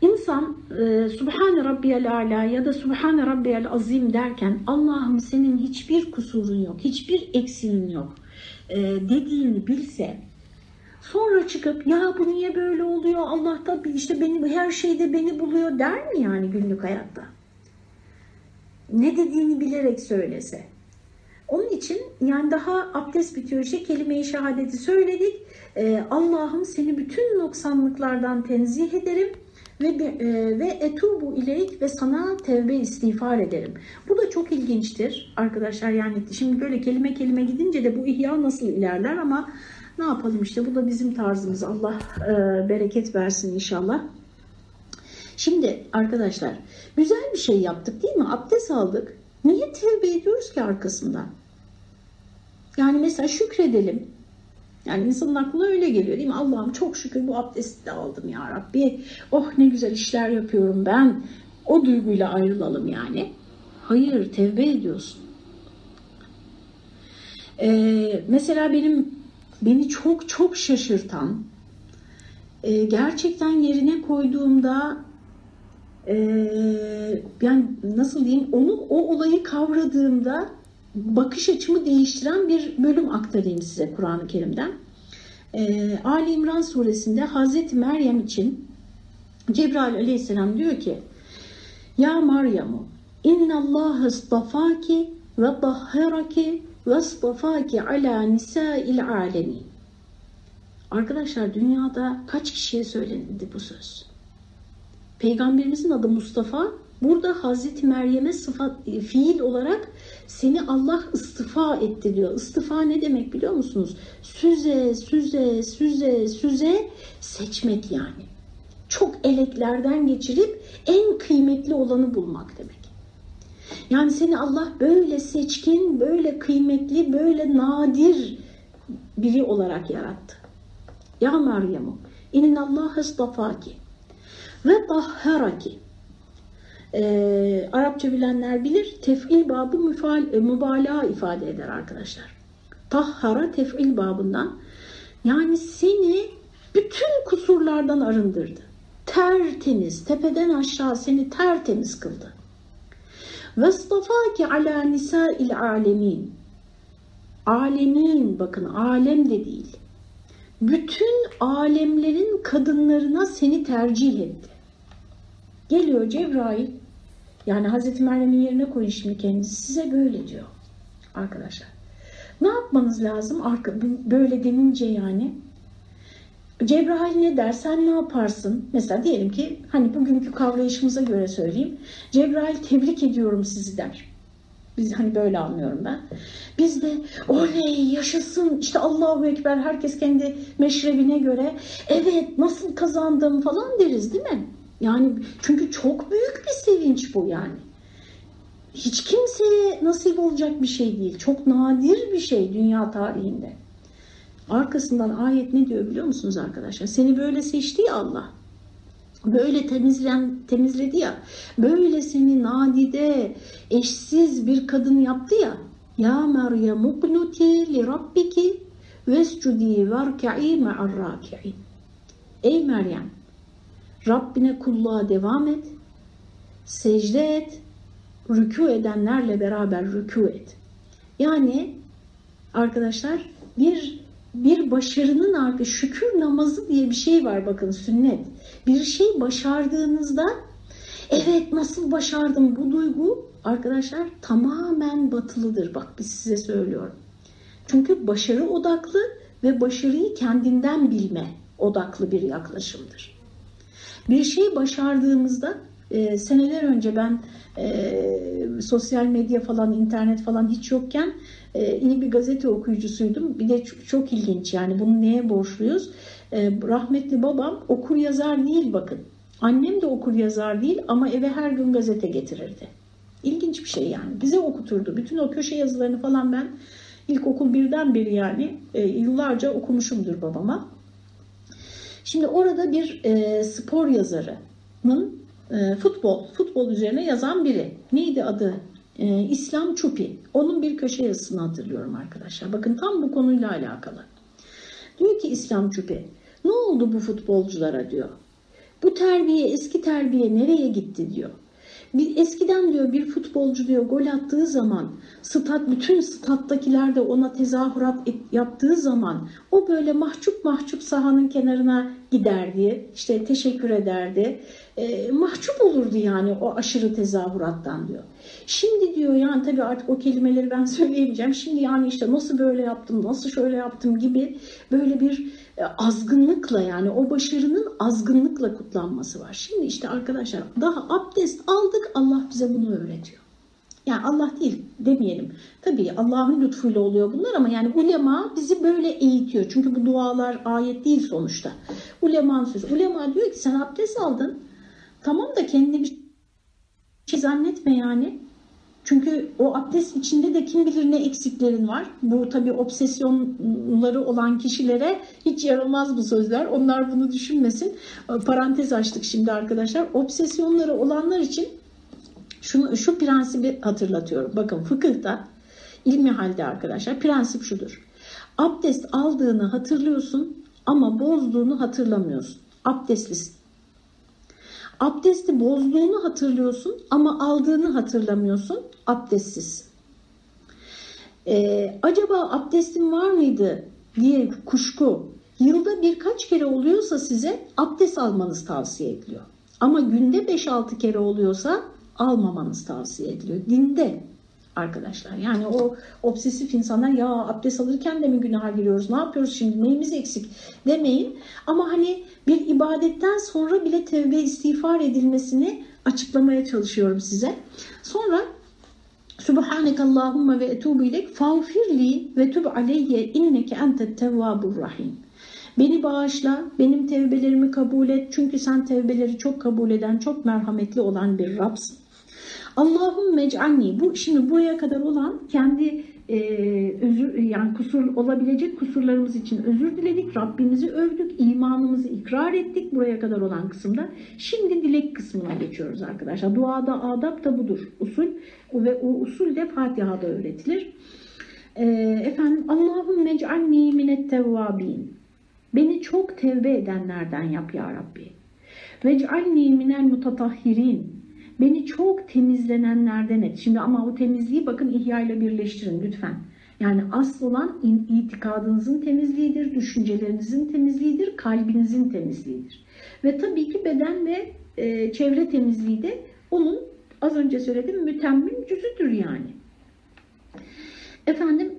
İnsan e, Subhane Rabbiyel Ala ya da Subhane Rabbiyel Azim derken Allah'ım senin hiçbir kusurun yok, hiçbir eksiğin yok e, dediğini bilse sonra çıkıp ya bu niye böyle oluyor Allah da işte beni her şeyde beni buluyor der mi yani günlük hayatta? Ne dediğini bilerek söylese. Onun için yani daha abdest bitiyor işte kelime-i şehadeti söyledik. Ee, Allah'ım seni bütün noksanlıklardan tenzih ederim ve e, ve etubu ileyk ve sana tevbe istiğfar ederim. Bu da çok ilginçtir arkadaşlar. Yani şimdi böyle kelime kelime gidince de bu ihya nasıl ilerler ama ne yapalım işte bu da bizim tarzımız. Allah e, bereket versin inşallah. Şimdi arkadaşlar güzel bir şey yaptık değil mi? Abdest aldık. Niye tevbe ediyoruz ki arkasından? Yani mesela şükredelim. Yani insanın aklına öyle geliyor değil mi? Allah'ım çok şükür bu abdesti de aldım ya Rabbi. Oh ne güzel işler yapıyorum ben. O duyguyla ayrılalım yani. Hayır tevbe ediyorsun. Ee, mesela benim beni çok çok şaşırtan e, gerçekten yerine koyduğumda ee, yani nasıl diyeyim onu o olayı kavradığımda bakış açımı değiştiren bir bölüm aktarayım size Kur'an-ı Kerim'den. Ee, Ali İmran suresinde Hazreti Meryem için Cebrail aleyhisselam diyor ki Ya Meryem innallâhe istafaki ve tahheraki ve istafaki ala nisâil alemin. Arkadaşlar dünyada kaç kişiye söylenildi bu söz? Peygamberimizin adı Mustafa. Burada Hazreti Meryem'e sıfat, e, fiil olarak seni Allah istifa etti diyor. İstifa ne demek biliyor musunuz? Süze, süze, süze, süze seçmek yani. Çok eleklerden geçirip en kıymetli olanı bulmak demek. Yani seni Allah böyle seçkin, böyle kıymetli, böyle nadir biri olarak yarattı. Ya Meryem, inin Allah istafaki ve tahharaki. Ee, Arapça bilenler bilir. Tef'il babı müfal, e, mübalağa ifade eder arkadaşlar. Tahhara tef'il babından. Yani seni bütün kusurlardan arındırdı. Tertemiz, tepeden aşağı seni tertemiz kıldı. Vestafaki ala nisa'il alemin. Alemin bakın alem de değil. Bütün alemlerin kadınlarına seni tercih etti. Geliyor Cebrail Yani Hazreti Meryem'in yerine koyun şimdi kendinizi. Size böyle diyor arkadaşlar. Ne yapmanız lazım? Böyle denince yani. Cebrail ne der? Sen ne yaparsın? Mesela diyelim ki hani bugünkü kavrayışımıza göre söyleyeyim. Cebrail tebrik ediyorum sizi der. Biz hani böyle anlıyorum ben. Biz de oley yaşasın işte Allahu Ekber herkes kendi meşrebine göre evet nasıl kazandım falan deriz değil mi? Yani çünkü çok büyük bir sevinç bu yani. Hiç kimseye nasip olacak bir şey değil. Çok nadir bir şey dünya tarihinde. Arkasından ayet ne diyor biliyor musunuz arkadaşlar? Seni böyle seçti ya Allah. Böyle temizlen, temizledi ya. Böyle seni nadide, eşsiz bir kadın yaptı ya. Ya Meryem uknuti li rabbiki vescudi verka'i ma'ar raki'in. Ey Meryem Rabbine kulluğa devam et, secde et, rükû edenlerle beraber rükû et. Yani arkadaşlar bir bir başarının arka şükür namazı diye bir şey var bakın sünnet. Bir şey başardığınızda evet nasıl başardım bu duygu arkadaşlar tamamen batılıdır. Bak biz size söylüyorum. Çünkü başarı odaklı ve başarıyı kendinden bilme odaklı bir yaklaşımdır. Bir şey başardığımızda e, seneler önce ben e, sosyal medya falan, internet falan hiç yokken e, iyi bir gazete okuyucusuydum. Bir de çok, çok ilginç yani bunu neye borçluyuz? E, rahmetli babam okur yazar değil bakın. Annem de okur yazar değil ama eve her gün gazete getirirdi. İlginç bir şey yani. Bize okuturdu. Bütün o köşe yazılarını falan ben ilkokul birden beri yani e, yıllarca okumuşumdur babama. Şimdi orada bir e, spor yazarının e, futbol, futbol üzerine yazan biri. Neydi adı? E, İslam Çupi. Onun bir köşe yazısını hatırlıyorum arkadaşlar. Bakın tam bu konuyla alakalı. Diyor ki İslam Çupi, ne oldu bu futbolculara diyor. Bu terbiye, eski terbiye nereye gitti diyor. Bir, eskiden diyor bir futbolcu diyor gol attığı zaman stat bütün stat'takiler de ona tezahürat et, yaptığı zaman o böyle mahcup mahcup sahanın kenarına giderdi. işte teşekkür ederdi. E, mahcup olurdu yani o aşırı tezahürattan diyor. Şimdi diyor yani tabii artık o kelimeleri ben söyleyemeyeceğim. Şimdi yani işte nasıl böyle yaptım, nasıl şöyle yaptım gibi böyle bir e, azgınlıkla yani o başarının azgınlıkla kutlanması var. Şimdi işte arkadaşlar daha abdest aldık Allah bize bunu öğretiyor. Yani Allah değil demeyelim. Tabii Allah'ın lütfuyla oluyor bunlar ama yani ulema bizi böyle eğitiyor. Çünkü bu dualar ayet değil sonuçta. Ulemanın sözü. Ulema diyor ki sen abdest aldın. Tamam da kendini bir şey zannetme yani. Çünkü o abdest içinde de kim bilir ne eksiklerin var. Bu tabii obsesyonları olan kişilere hiç yaramaz bu sözler. Onlar bunu düşünmesin. Parantez açtık şimdi arkadaşlar. Obsesyonları olanlar için şunu, şu prensibi hatırlatıyorum. Bakın fıkıhta ilmi halde arkadaşlar prensip şudur. Abdest aldığını hatırlıyorsun ama bozduğunu hatırlamıyorsun. Abdestlisin. Abdesti bozduğunu hatırlıyorsun ama aldığını hatırlamıyorsun. Abdestsiz. Ee, acaba abdestim var mıydı diye kuşku yılda birkaç kere oluyorsa size abdest almanız tavsiye ediliyor. Ama günde 5-6 kere oluyorsa almamanız tavsiye ediliyor. Dinde arkadaşlar. Yani o obsesif insanlar ya abdest alırken de mi günaha giriyoruz? Ne yapıyoruz şimdi? Neyimiz eksik? Demeyin. Ama hani bir ibadetten sonra bile tevbe istiğfar edilmesini açıklamaya çalışıyorum size. Sonra Subhaneke Allahumma ve etubu ilek fağfirli ve tub aleyye inneke entet tevvabur rahim. Beni bağışla, benim tevbelerimi kabul et. Çünkü sen tevbeleri çok kabul eden, çok merhametli olan bir Rabsın. Allahum mec'anni. Bu şimdi buraya kadar olan kendi e, özür yani kusur olabilecek kusurlarımız için özür diledik. Rabbimizi övdük, imanımızı ikrar ettik buraya kadar olan kısımda. Şimdi dilek kısmına geçiyoruz arkadaşlar. Duada adab da budur. Usul ve o usul de Fatiha'da öğretilir. E, efendim Allahum mec'anni minet tevvabin. Beni çok tevbe edenlerden yap ya Rabbi. Vec'alni minel mutatahhirin. Beni çok temizlenenlerden et. Şimdi ama o temizliği bakın ihya ile birleştirin lütfen. Yani asıl olan itikadınızın temizliğidir, düşüncelerinizin temizliğidir, kalbinizin temizliğidir. Ve tabii ki beden ve e, çevre temizliği de onun Az önce söyledim mütemmim cüzüdür yani. Efendim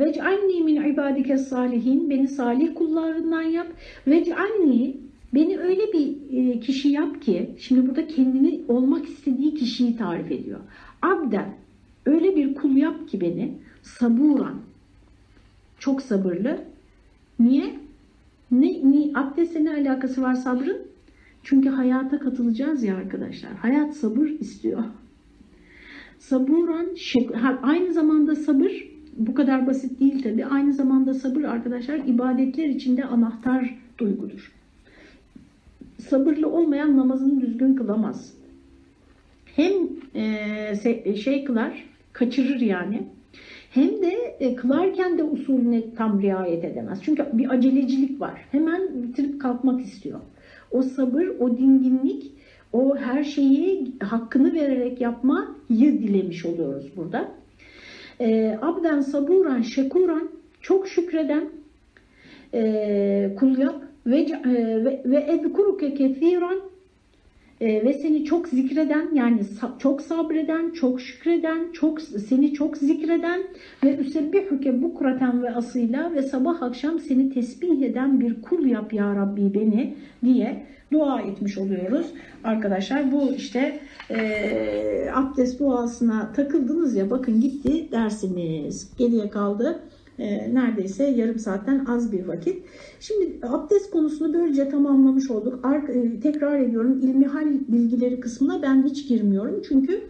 vec'alni min ibadike salihin beni salih kullarından yap. Vec'alni beni öyle bir e, kişi yap ki şimdi burada kendini olmak istediği kişiyi tarif ediyor. Abden öyle bir kul yap ki beni saburan çok sabırlı. Niye? Ne, ne abdestle ne alakası var sabrın? Çünkü hayata katılacağız ya arkadaşlar. Hayat sabır istiyor. Saburan, aynı zamanda sabır bu kadar basit değil tabi. Aynı zamanda sabır arkadaşlar ibadetler içinde anahtar duygudur. Sabırlı olmayan namazını düzgün kılamaz. Hem e, şey kılar, kaçırır yani. Hem de e, kılarken de usulüne tam riayet edemez. Çünkü bir acelecilik var. Hemen bitirip kalkmak istiyor. O sabır, o dinginlik, o her şeyi hakkını vererek yapmayı dilemiş oluyoruz burada. E, abden saburan şekuran çok şükreden e, kul yap ve e, ve ezkuruke kethiran e, ve seni çok zikreden yani çok sabreden, çok şükreden, çok seni çok zikreden ve üsebbihuke bukraten ve asıyla ve sabah akşam seni tesbih eden bir kul yap ya Rabbi beni diye dua etmiş oluyoruz. Arkadaşlar bu işte e, abdest duasına takıldınız ya bakın gitti dersimiz. Geriye kaldı e, neredeyse yarım saatten az bir vakit. Şimdi abdest konusunu böylece tamamlamış olduk. Ar e, tekrar ediyorum ilmihal bilgileri kısmına ben hiç girmiyorum. Çünkü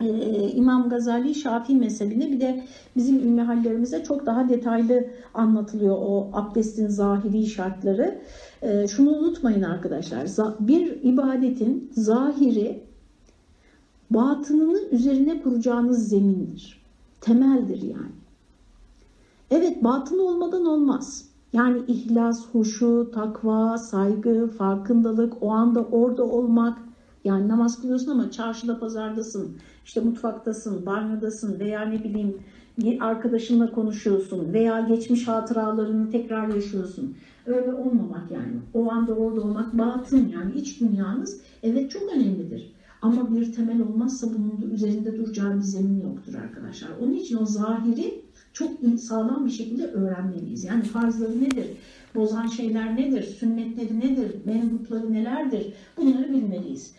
e, İmam Gazali Şafii mezhebinde bir de bizim ilmihallerimize çok daha detaylı anlatılıyor o abdestin zahiri şartları. E, şunu unutmayın arkadaşlar. Bir ibadetin zahiri batınını üzerine kuracağınız zemindir. Temeldir yani. Evet batın olmadan olmaz. Yani ihlas, huşu, takva, saygı, farkındalık, o anda orada olmak. Yani namaz kılıyorsun ama çarşıda pazardasın, işte mutfaktasın, banyodasın veya ne bileyim bir arkadaşınla konuşuyorsun veya geçmiş hatıralarını tekrar yaşıyorsun. Öyle olmamak yani. O anda orada olmak batın yani iç dünyanız evet çok önemlidir. Ama bir temel olmazsa bunun üzerinde duracağı bir zemin yoktur arkadaşlar. Onun için o zahiri çok sağlam bir şekilde öğrenmeliyiz. Yani farzları nedir? Bozan şeyler nedir? Sünnetleri nedir? Mendupları nelerdir? Bunları bilmeliyiz.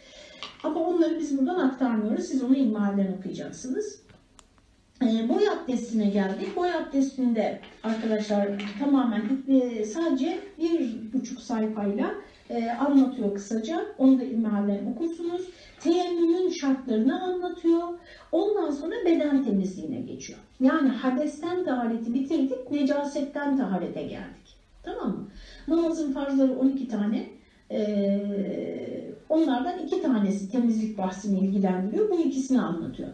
Ama onları biz buradan aktarmıyoruz. Siz onu ilmihalden okuyacaksınız. E, boy abdestine geldik. Boy abdestinde arkadaşlar tamamen sadece bir buçuk sayfayla e, anlatıyor kısaca. Onu da ilmihalden okursunuz. Teyemmümün şartlarını anlatıyor. Ondan sonra beden temizliğine geçiyor. Yani hadesten tahareti bitirdik, necasetten taharete geldik. Tamam mı? Namazın farzları 12 tane. Ee, onlardan iki tanesi temizlik bahsini ilgilendiriyor. Bu ikisini anlatıyor.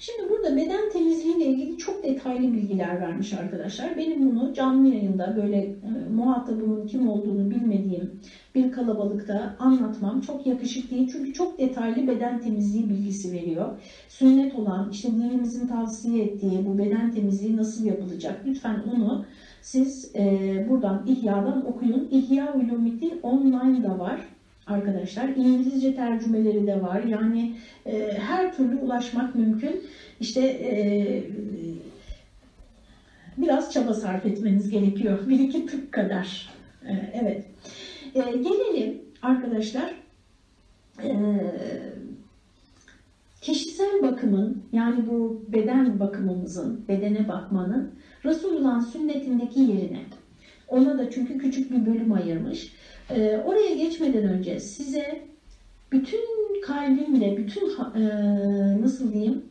Şimdi burada beden temizliğiyle ilgili çok detaylı bilgiler vermiş arkadaşlar. Benim bunu canlı yayında böyle e, muhatabımın kim olduğunu bilmediğim bir kalabalıkta anlatmam çok yakışık değil. Çünkü çok detaylı beden temizliği bilgisi veriyor. Sünnet olan işte dinimizin tavsiye ettiği bu beden temizliği nasıl yapılacak? Lütfen onu siz e, buradan İhya'dan okuyun. İhya Ulumiddin online da var arkadaşlar. İngilizce tercümeleri de var. Yani e, her türlü ulaşmak mümkün. İşte e, biraz çaba sarf etmeniz gerekiyor. Bir iki tık kadar. E, evet. E, gelelim arkadaşlar. E, kişisel bakımın yani bu beden bakımımızın, bedene bakmanın Resulullah'ın sünnetindeki yerine. Ona da çünkü küçük bir bölüm ayırmış. E, oraya geçmeden önce size bütün kalbimle, bütün e, nasıl diyeyim,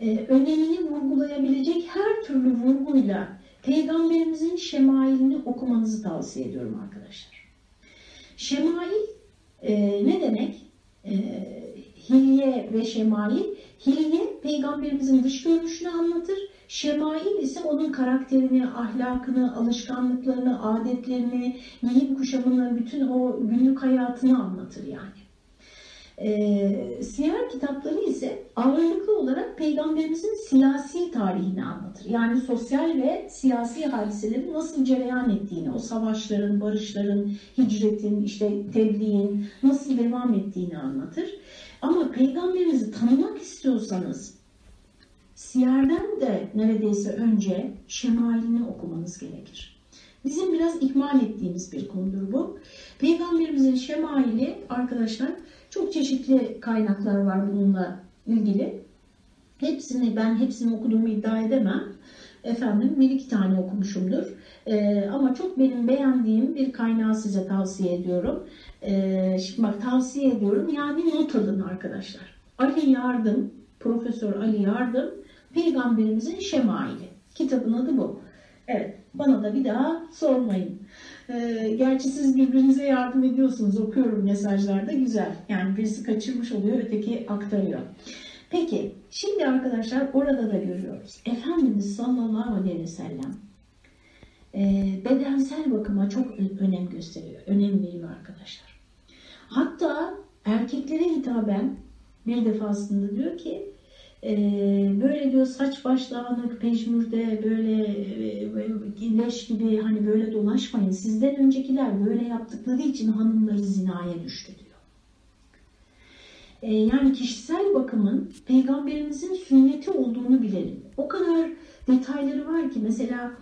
e, önemini vurgulayabilecek her türlü vurguyla Peygamberimizin şemailini okumanızı tavsiye ediyorum arkadaşlar. Şemail e, ne demek? E, hilye ve şemail. Hilye peygamberimizin dış görünüşünü anlatır. Şemail ise onun karakterini, ahlakını, alışkanlıklarını, adetlerini, giyim kuşamını, bütün o günlük hayatını anlatır yani. E, siyer kitapları ise ağırlıklı olarak peygamberimizin siyasi tarihini anlatır. Yani sosyal ve siyasi hadiselerin nasıl cereyan ettiğini, o savaşların, barışların, hicretin, işte tebliğin nasıl devam ettiğini anlatır. Ama peygamberimizi tanımak istiyorsanız siyerden de neredeyse önce şemalini okumanız gerekir. Bizim biraz ihmal ettiğimiz bir konudur bu. Peygamberimizin şemaili arkadaşlar çok çeşitli kaynaklar var bununla ilgili. Hepsini ben hepsini okuduğumu iddia edemem. Efendim bir iki tane okumuşumdur. Ee, ama çok benim beğendiğim bir kaynağı size tavsiye ediyorum. Ee, şimdi bak tavsiye ediyorum yani not alın arkadaşlar. Ali Yardım, Profesör Ali Yardım, Peygamberimizin Şemaili. Kitabın adı bu. Evet, bana da bir daha sormayın. Ee, gerçi siz birbirinize yardım ediyorsunuz, okuyorum mesajlarda, güzel. Yani birisi kaçırmış oluyor, öteki aktarıyor. Peki, şimdi arkadaşlar orada da görüyoruz. Efendimiz sallallahu aleyhi ve sellem e, bedensel bakıma çok önem gösteriyor, önem veriyor arkadaşlar. Hatta erkeklere hitaben bir defasında diyor ki ee, böyle diyor saç baş dağınık, pejmürde böyle e, leş gibi hani böyle dolaşmayın. Sizden öncekiler böyle yaptıkları için hanımları zinaya düştü diyor. Ee, yani kişisel bakımın peygamberimizin sünneti olduğunu bilelim. O kadar detayları var ki mesela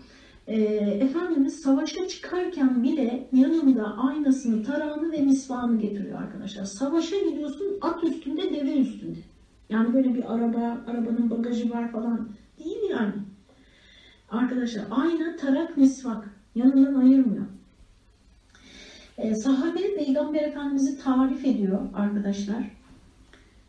e, Efendimiz savaşa çıkarken bile yanında aynasını, tarağını ve misvağını getiriyor arkadaşlar. Savaşa gidiyorsun at üstünde, deve üstünde. Yani böyle bir araba, arabanın bagajı var falan değil yani. Arkadaşlar ayna, tarak, misvak yanından ayırmıyor. Ee, sahabe Peygamber Efendimiz'i tarif ediyor arkadaşlar.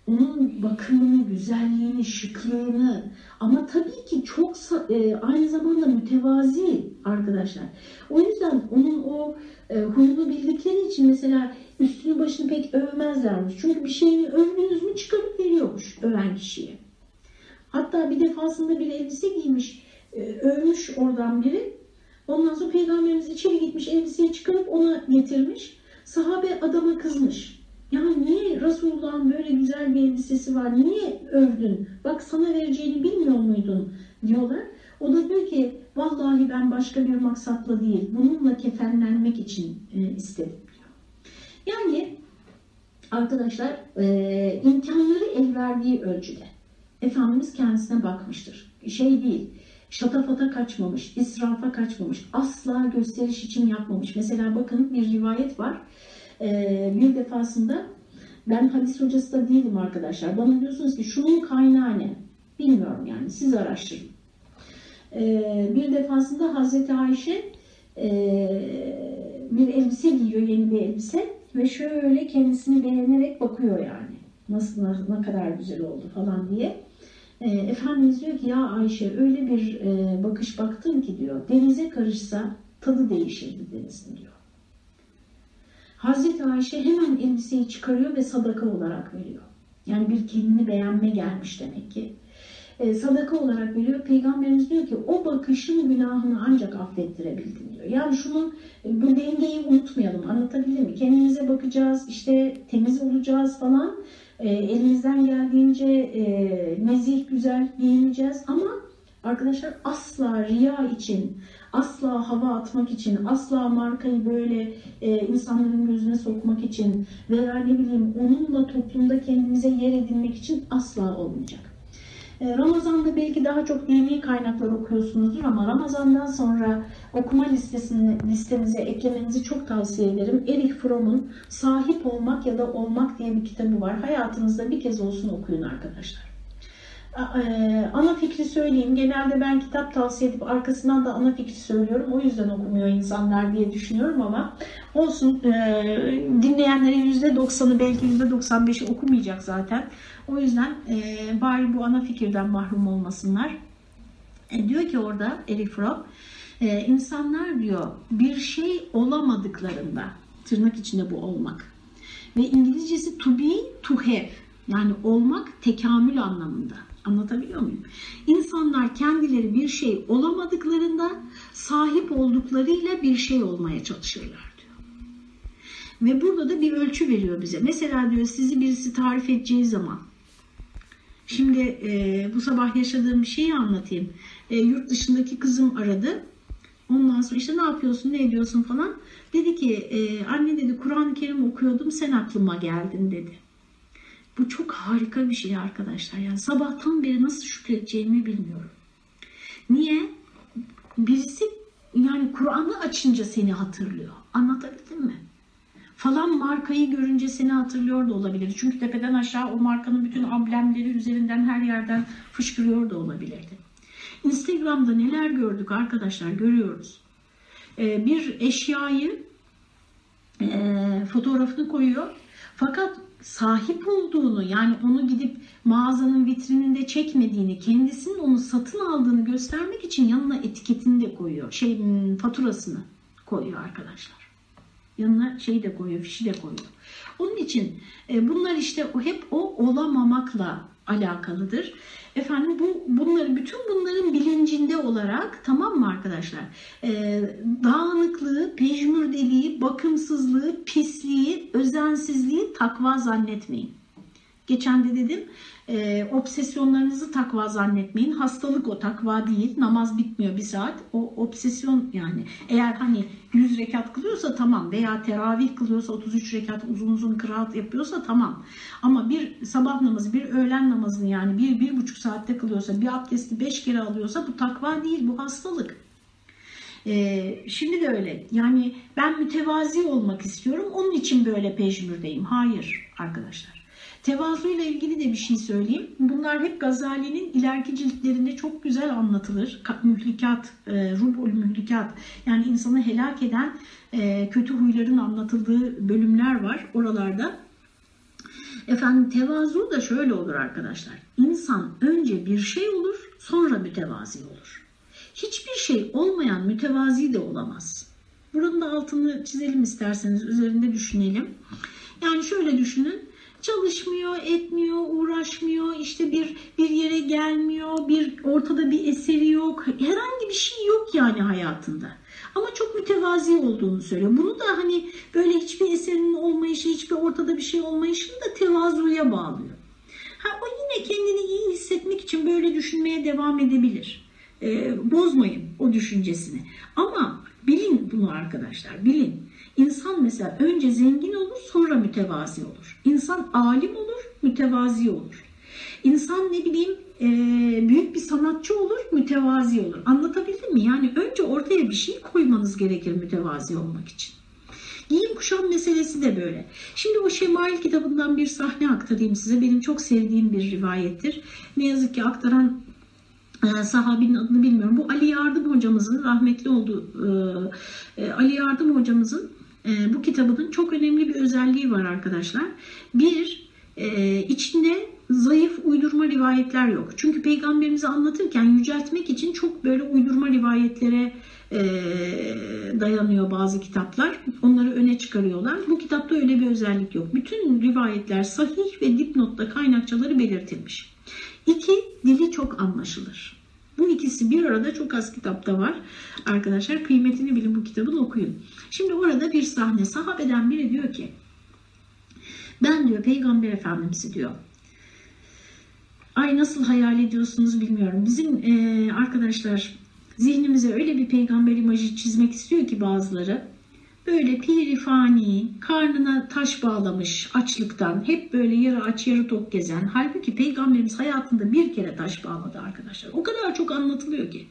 Onun bakımını, güzelliğini, şıklığını ama tabii ki çok e, aynı zamanda mütevazi arkadaşlar. O yüzden onun o e, huyunu bildikleri için mesela üstünü başını pek övmezlermiş. Çünkü bir şeyi övdünüz mü çıkarıp veriyormuş öven kişiye. Hatta bir defasında bir elbise giymiş, e, övmüş oradan biri. Ondan sonra peygamberimiz içeri gitmiş elbiseyi çıkarıp ona getirmiş. Sahabe adama kızmış. Ya niye Resulullah'ın böyle güzel bir elbisesi var, niye övdün? Bak sana vereceğini bilmiyor muydun diyorlar. O da diyor ki vallahi ben başka bir maksatla değil, bununla kefenlenmek için e, istedim. Yani arkadaşlar e, imkanları el verdiği ölçüde Efendimiz kendisine bakmıştır. Şey değil, şatafata kaçmamış, israfa kaçmamış, asla gösteriş için yapmamış. Mesela bakın bir rivayet var. E, bir defasında ben hadis hocası da değilim arkadaşlar. Bana diyorsunuz ki şunun kaynağı ne? Bilmiyorum yani siz araştırın. E, bir defasında Hazreti Ayşe e, bir elbise giyiyor, yeni bir elbise ve şöyle kendisini beğenerek bakıyor yani. Nasıl, ne kadar güzel oldu falan diye. E, Efendimiz diyor ki ya Ayşe öyle bir e, bakış baktın ki diyor denize karışsa tadı değişirdi denizin diyor. Hazreti Ayşe hemen elbiseyi çıkarıyor ve sadaka olarak veriyor. Yani bir kendini beğenme gelmiş demek ki. E, sadaka olarak veriyor. Peygamberimiz diyor ki o bakışın günahını ancak affettirebildim diyor. Yani şunu bu dengeyi unutmayalım. Anlatabildim mi? Kendimize bakacağız, işte temiz olacağız falan. E, elimizden geldiğince e, nezih, güzel giyineceğiz ama arkadaşlar asla riya için, asla hava atmak için, asla markayı böyle e, insanların gözüne sokmak için veya ne bileyim onunla toplumda kendimize yer edinmek için asla olmayacak. Ee, Ramazan'da belki daha çok dini kaynaklar okuyorsunuzdur ama Ramazan'dan sonra okuma listesini listenize eklemenizi çok tavsiye ederim. Erich Fromm'un Sahip Olmak ya da Olmak diye bir kitabı var. Hayatınızda bir kez olsun okuyun arkadaşlar. E, ana fikri söyleyeyim. Genelde ben kitap tavsiye edip arkasından da ana fikri söylüyorum. O yüzden okumuyor insanlar diye düşünüyorum ama olsun e, dinleyenlerin %90'ı belki %95'i okumayacak zaten. O yüzden e, bari bu ana fikirden mahrum olmasınlar. Diyor ki orada Erich Fromm, e, insanlar diyor bir şey olamadıklarında, tırnak içinde bu olmak ve İngilizcesi to be, to have yani olmak tekamül anlamında. Anlatabiliyor muyum? İnsanlar kendileri bir şey olamadıklarında sahip olduklarıyla bir şey olmaya çalışırlar diyor. Ve burada da bir ölçü veriyor bize. Mesela diyor sizi birisi tarif edeceği zaman Şimdi e, bu sabah yaşadığım bir şeyi anlatayım. E, yurt dışındaki kızım aradı. Ondan sonra işte ne yapıyorsun, ne ediyorsun falan. Dedi ki e, anne dedi Kur'an-ı Kerim okuyordum sen aklıma geldin dedi. Bu çok harika bir şey arkadaşlar. Yani sabahtan beri nasıl şükredeceğimi bilmiyorum. Niye? Birisi yani Kur'an'ı açınca seni hatırlıyor. Anlatabildim mi? Falan markayı görünce seni hatırlıyor da olabilir. Çünkü tepeden aşağı o markanın bütün amblemleri üzerinden her yerden fışkırıyor da olabilirdi. Instagram'da neler gördük arkadaşlar görüyoruz. Ee, bir eşyayı e, fotoğrafını koyuyor. Fakat sahip olduğunu yani onu gidip mağazanın vitrininde çekmediğini, kendisinin onu satın aldığını göstermek için yanına etiketini de koyuyor. Şey hmm, faturasını koyuyor arkadaşlar. Yanına şey de koyuyor, fişi de koyuyor. Onun için e, bunlar işte hep o olamamakla alakalıdır. Efendim bu bunları bütün bunların bilincinde olarak tamam mı arkadaşlar? E, dağınıklığı, pejmürdeliği, bakımsızlığı, pisliği, özensizliği takva zannetmeyin. Geçen de dedim e, obsesyonlarınızı takva zannetmeyin. Hastalık o takva değil. Namaz bitmiyor bir saat. O obsesyon yani. Eğer hani 100 rekat kılıyorsa tamam veya teravih kılıyorsa 33 rekat uzun uzun kıraat yapıyorsa tamam. Ama bir sabah namazı bir öğlen namazını yani bir, bir buçuk saatte kılıyorsa bir abdesti beş kere alıyorsa bu takva değil bu hastalık. Ee, şimdi de öyle. Yani ben mütevazi olmak istiyorum. Onun için böyle pejmürdeyim. Hayır arkadaşlar. Tevazu ile ilgili de bir şey söyleyeyim. Bunlar hep Gazali'nin ileriki ciltlerinde çok güzel anlatılır. Mühlikat, e, rubul mühlikat yani insanı helak eden e, kötü huyların anlatıldığı bölümler var oralarda. Efendim tevazu da şöyle olur arkadaşlar. İnsan önce bir şey olur sonra mütevazi olur. Hiçbir şey olmayan mütevazi de olamaz. Buranın da altını çizelim isterseniz üzerinde düşünelim. Yani şöyle düşünün çalışmıyor, etmiyor, uğraşmıyor, işte bir bir yere gelmiyor, bir ortada bir eseri yok, herhangi bir şey yok yani hayatında. Ama çok mütevazi olduğunu söylüyor. Bunu da hani böyle hiçbir eserinin olmayışı, hiçbir ortada bir şey olmayışını da tevazuya bağlıyor. Ha, o yine kendini iyi hissetmek için böyle düşünmeye devam edebilir. Ee, bozmayın o düşüncesini. Ama bilin bunu arkadaşlar, bilin. İnsan mesela önce zengin olur sonra mütevazi olur. İnsan alim olur, mütevazi olur. İnsan ne bileyim e, büyük bir sanatçı olur, mütevazi olur. Anlatabildim mi? Yani önce ortaya bir şey koymanız gerekir mütevazi olmak için. Giyim kuşam meselesi de böyle. Şimdi o Şemail kitabından bir sahne aktarayım size. Benim çok sevdiğim bir rivayettir. Ne yazık ki aktaran e, sahabinin adını bilmiyorum. Bu Ali Yardım hocamızın rahmetli olduğu e, Ali Yardım hocamızın e, bu kitabının çok önemli bir özelliği var arkadaşlar. Bir, e, içinde zayıf uydurma rivayetler yok. Çünkü peygamberimizi anlatırken yüceltmek için çok böyle uydurma rivayetlere e, dayanıyor bazı kitaplar. Onları öne çıkarıyorlar. Bu kitapta öyle bir özellik yok. Bütün rivayetler sahih ve dipnotta kaynakçaları belirtilmiş. İki, dili çok anlaşılır. Bu ikisi bir arada çok az kitapta var. Arkadaşlar kıymetini bilin bu kitabın okuyun. Şimdi orada bir sahne sahabeden biri diyor ki ben diyor peygamber efendimizi diyor ay nasıl hayal ediyorsunuz bilmiyorum. Bizim e, arkadaşlar zihnimize öyle bir peygamber imajı çizmek istiyor ki bazıları böyle pirifani, karnına taş bağlamış açlıktan, hep böyle yarı aç yarı tok gezen. Halbuki peygamberimiz hayatında bir kere taş bağladı arkadaşlar. O kadar çok anlatılıyor ki.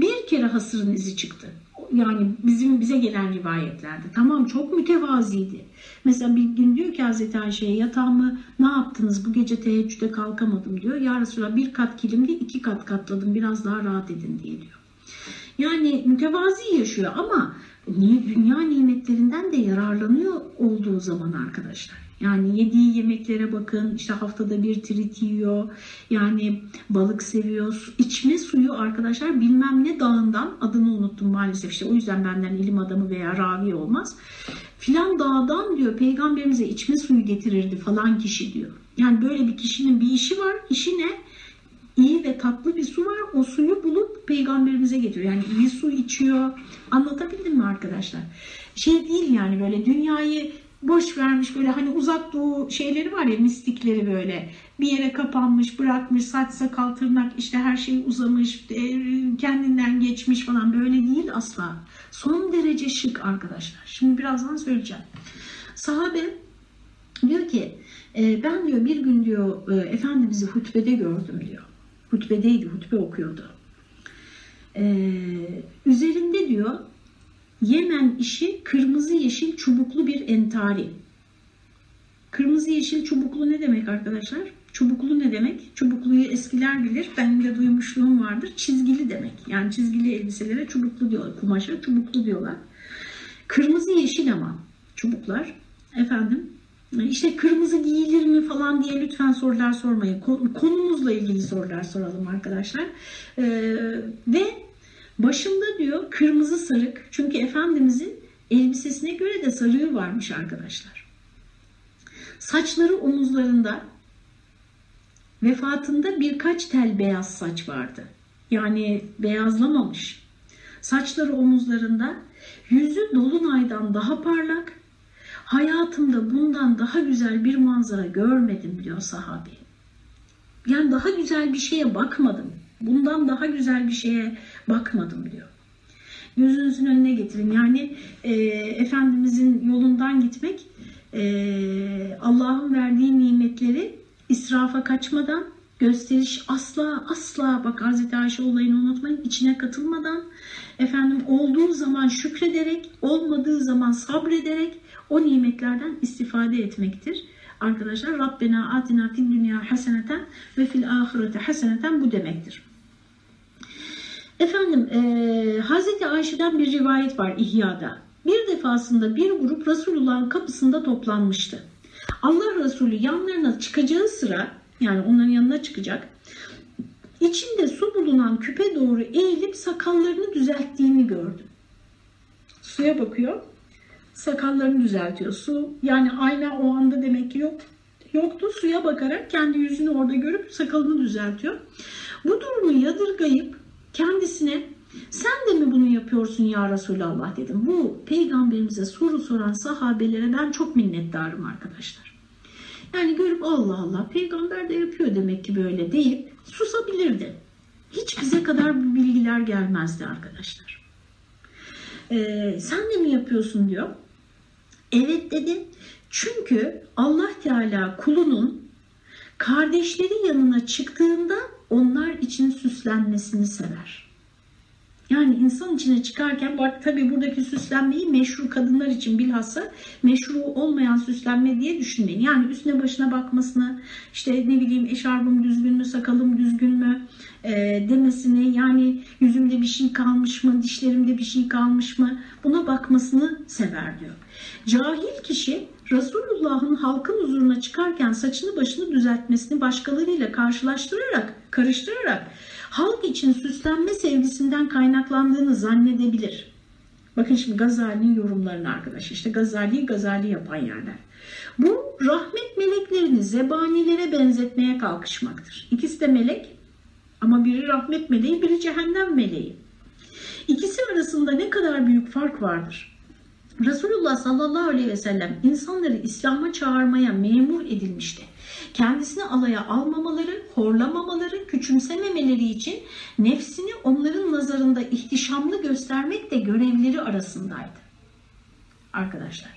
Bir kere hasırın izi çıktı. Yani bizim bize gelen rivayetlerde. Tamam çok mütevaziydi. Mesela bir gün diyor ki Hazreti Ayşe'ye yatağımı ne yaptınız bu gece teheccüde kalkamadım diyor. Ya Resulallah bir kat kilimdi iki kat katladım biraz daha rahat edin diye diyor. Yani mütevazi yaşıyor ama dünya nimetlerinden de yararlanıyor olduğu zaman arkadaşlar. Yani yediği yemeklere bakın işte haftada bir trit yiyor yani balık seviyor içme suyu arkadaşlar bilmem ne dağından adını unuttum maalesef işte o yüzden benden ilim adamı veya ravi olmaz filan dağdan diyor peygamberimize içme suyu getirirdi falan kişi diyor. Yani böyle bir kişinin bir işi var işi ne? İyi ve tatlı bir su var. O suyu bulup peygamberimize getiriyor. Yani iyi su içiyor. Anlatabildim mi arkadaşlar? Şey değil yani böyle dünyayı boş vermiş böyle hani uzak doğu şeyleri var ya mistikleri böyle bir yere kapanmış bırakmış saç sakal tırnak işte her şey uzamış e, kendinden geçmiş falan böyle değil asla son derece şık arkadaşlar şimdi birazdan söyleyeceğim sahabe diyor ki e, ben diyor bir gün diyor e, Efendimiz'i hutbede gördüm diyor hutbedeydi hutbe okuyordu üzerinde diyor Yemen işi kırmızı yeşil çubuklu bir entari. Kırmızı yeşil çubuklu ne demek arkadaşlar? Çubuklu ne demek? Çubukluyu eskiler bilir. Benim de duymuşluğum vardır. Çizgili demek. Yani çizgili elbiselere çubuklu diyorlar. Kumaşa çubuklu diyorlar. Kırmızı yeşil ama çubuklar. Efendim işte kırmızı giyilir mi falan diye lütfen sorular sormayın. Konumuzla ilgili sorular soralım arkadaşlar. Ee, ve Başında diyor kırmızı sarık. Çünkü Efendimizin elbisesine göre de sarığı varmış arkadaşlar. Saçları omuzlarında vefatında birkaç tel beyaz saç vardı. Yani beyazlamamış. Saçları omuzlarında, yüzü dolunaydan daha parlak. Hayatımda bundan daha güzel bir manzara görmedim diyor sahabi. Yani daha güzel bir şeye bakmadım. Bundan daha güzel bir şeye bakmadım diyor. Gözünüzün önüne getirin. Yani e, Efendimizin yolundan gitmek e, Allah'ın verdiği nimetleri israfa kaçmadan gösteriş asla asla bak Hazreti Ayşe olayını unutmayın içine katılmadan efendim olduğu zaman şükrederek olmadığı zaman sabrederek o nimetlerden istifade etmektir. Arkadaşlar Rabbena atina fid dünya haseneten ve fil ahirete haseneten bu demektir. Efendim e, Hazreti Ayşe'den bir rivayet var İhya'da. Bir defasında bir grup Resulullah'ın kapısında toplanmıştı. Allah Resulü yanlarına çıkacağı sıra yani onların yanına çıkacak. İçinde su bulunan küpe doğru eğilip sakallarını düzelttiğini gördüm. Suya bakıyor. Sakallarını düzeltiyor. Su yani ayna o anda demek ki yok. Yoktu. Suya bakarak kendi yüzünü orada görüp sakalını düzeltiyor. Bu durumu yadırgayıp kendisine sen de mi bunu yapıyorsun ya Resulallah dedim. Bu peygamberimize soru soran sahabelere ben çok minnettarım arkadaşlar. Yani görüp Allah Allah peygamber de yapıyor demek ki böyle deyip susabilirdi. Hiç bize kadar bu bilgiler gelmezdi arkadaşlar. Ee, sen de mi yapıyorsun diyor. Evet dedi. Çünkü Allah Teala kulunun kardeşleri yanına çıktığında onlar için süslenmesini sever. Yani insan içine çıkarken bak tabii buradaki süslenmeyi meşru kadınlar için bilhassa meşru olmayan süslenme diye düşünmeyin. Yani üstüne başına bakmasını işte ne bileyim eşarbım düzgün mü sakalım düzgün mü e, demesini yani yüzümde bir şey kalmış mı dişlerimde bir şey kalmış mı buna bakmasını sever diyor. Cahil kişi Resulullah'ın halkın huzuruna çıkarken saçını başını düzeltmesini başkalarıyla karşılaştırarak, karıştırarak halk için süslenme sevgisinden kaynaklandığını zannedebilir. Bakın şimdi Gazali'nin yorumlarını arkadaş. İşte Gazali'yi Gazali yapan yerler. Bu rahmet meleklerini zebanilere benzetmeye kalkışmaktır. İkisi de melek ama biri rahmet meleği, biri cehennem meleği. İkisi arasında ne kadar büyük fark vardır. Resulullah sallallahu aleyhi ve sellem insanları İslam'a çağırmaya memur edilmişti. Kendisini alaya almamaları, horlamamaları, küçümsememeleri için nefsini onların nazarında ihtişamlı göstermek de görevleri arasındaydı. Arkadaşlar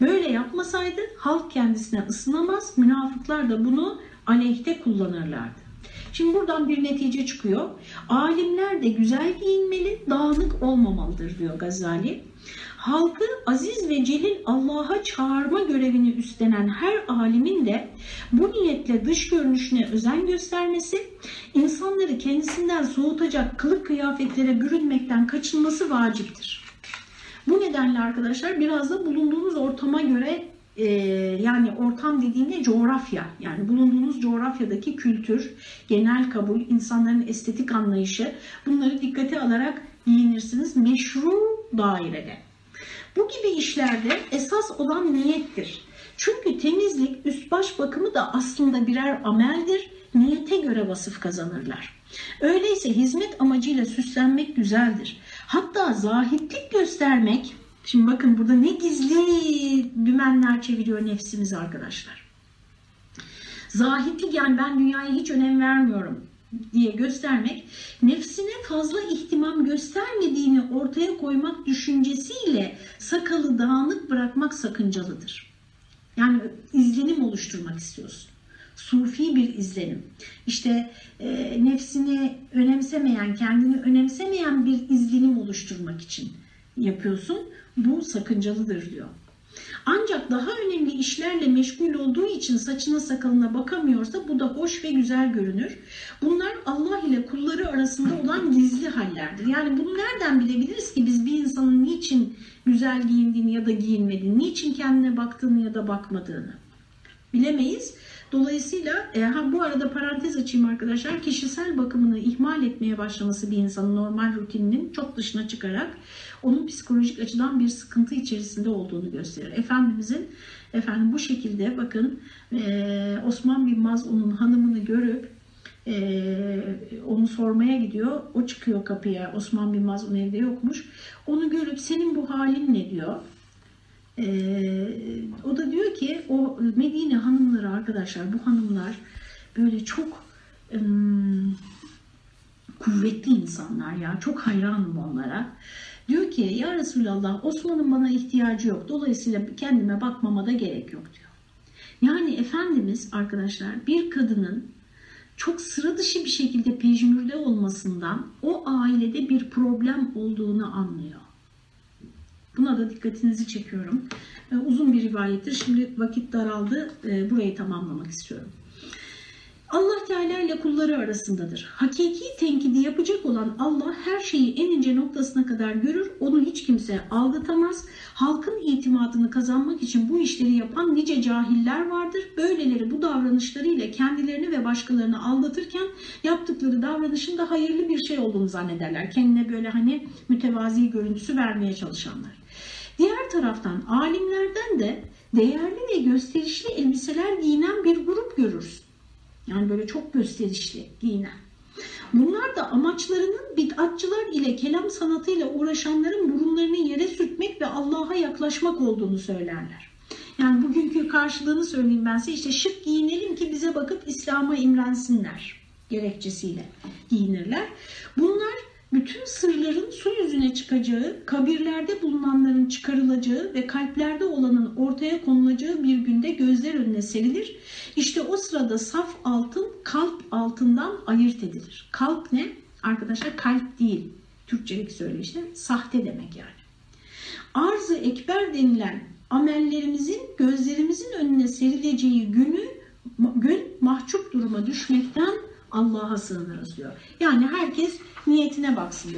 böyle yapmasaydı halk kendisine ısınamaz, münafıklar da bunu aleyhte kullanırlardı. Şimdi buradan bir netice çıkıyor. Alimler de güzel giyinmeli, dağınık olmamalıdır diyor Gazali. Halkı aziz ve celil Allah'a çağırma görevini üstlenen her alimin de bu niyetle dış görünüşüne özen göstermesi, insanları kendisinden soğutacak kılık kıyafetlere bürünmekten kaçınması vaciptir. Bu nedenle arkadaşlar biraz da bulunduğunuz ortama göre e, yani ortam dediğinde coğrafya yani bulunduğunuz coğrafyadaki kültür, genel kabul, insanların estetik anlayışı bunları dikkate alarak giyinirsiniz meşru dairede. Bu gibi işlerde esas olan niyettir. Çünkü temizlik, üst baş bakımı da aslında birer ameldir. Niyete göre vasıf kazanırlar. Öyleyse hizmet amacıyla süslenmek güzeldir. Hatta zahitlik göstermek Şimdi bakın burada ne gizli dümenler çeviriyor nefsimiz arkadaşlar. Zahitlik yani ben dünyaya hiç önem vermiyorum diye göstermek, nefsine fazla ihtimam göstermediğini ortaya koymak düşüncesiyle sakalı dağınık bırakmak sakıncalıdır. Yani izlenim oluşturmak istiyorsun. Sufi bir izlenim. İşte e, nefsini önemsemeyen, kendini önemsemeyen bir izlenim oluşturmak için yapıyorsun. Bu sakıncalıdır diyor. Ancak daha önemli işlerle meşgul olduğu için saçına sakalına bakamıyorsa bu da hoş ve güzel görünür. Bunlar Allah ile kulları arasında olan gizli hallerdir. Yani bunu nereden bilebiliriz ki biz bir insanın niçin güzel giyindiğini ya da giyinmediğini, niçin kendine baktığını ya da bakmadığını bilemeyiz. Dolayısıyla e, ha, bu arada parantez açayım arkadaşlar. Kişisel bakımını ihmal etmeye başlaması bir insanın normal rutininin çok dışına çıkarak onun psikolojik açıdan bir sıkıntı içerisinde olduğunu gösterir. Efendimizin efendim bu şekilde bakın e, Osman bin Maz'un'un hanımını görüp e, onu sormaya gidiyor. O çıkıyor kapıya. Osman bin Maz'un evde yokmuş. Onu görüp senin bu halin ne diyor? Ee, o da diyor ki o Medine hanımları arkadaşlar bu hanımlar böyle çok ım, kuvvetli insanlar ya çok hayranım onlara. Diyor ki ya Resulallah Osman'ın bana ihtiyacı yok. Dolayısıyla kendime bakmama da gerek yok diyor. Yani Efendimiz arkadaşlar bir kadının çok sıra dışı bir şekilde pejmürde olmasından o ailede bir problem olduğunu anlıyor. Buna da dikkatinizi çekiyorum. E, uzun bir rivayettir. Şimdi vakit daraldı. E, burayı tamamlamak istiyorum. Allah Teala ile kulları arasındadır. Hakiki tenkidi yapacak olan Allah her şeyi en ince noktasına kadar görür. Onu hiç kimse aldatamaz. Halkın itimadını kazanmak için bu işleri yapan nice cahiller vardır. Böyleleri bu davranışlarıyla kendilerini ve başkalarını aldatırken yaptıkları davranışın da hayırlı bir şey olduğunu zannederler. Kendine böyle hani mütevazi görüntüsü vermeye çalışanlar. Diğer taraftan alimlerden de değerli ve gösterişli elbiseler giyinen bir grup görürsün. Yani böyle çok gösterişli giyinen. Bunlar da amaçlarının bid'atçılar ile kelam sanatıyla uğraşanların burunlarını yere sürtmek ve Allah'a yaklaşmak olduğunu söylerler. Yani bugünkü karşılığını söyleyeyim ben size işte şık giyinelim ki bize bakıp İslam'a imrensinler gerekçesiyle giyinirler. Bunlar bütün sırların su yüzüne çıkacağı, kabirlerde bulunanların çıkarılacağı ve kalplerde olanın ortaya konulacağı bir günde gözler önüne serilir. İşte o sırada saf altın kalp altından ayırt edilir. Kalp ne? Arkadaşlar kalp değil. Türkçelik söyleyişte sahte demek yani. Arz-ı ekber denilen amellerimizin gözlerimizin önüne serileceği günü gün mahcup duruma düşmekten Allah'a sığınırız diyor. Yani herkes niyetine baksın diyor.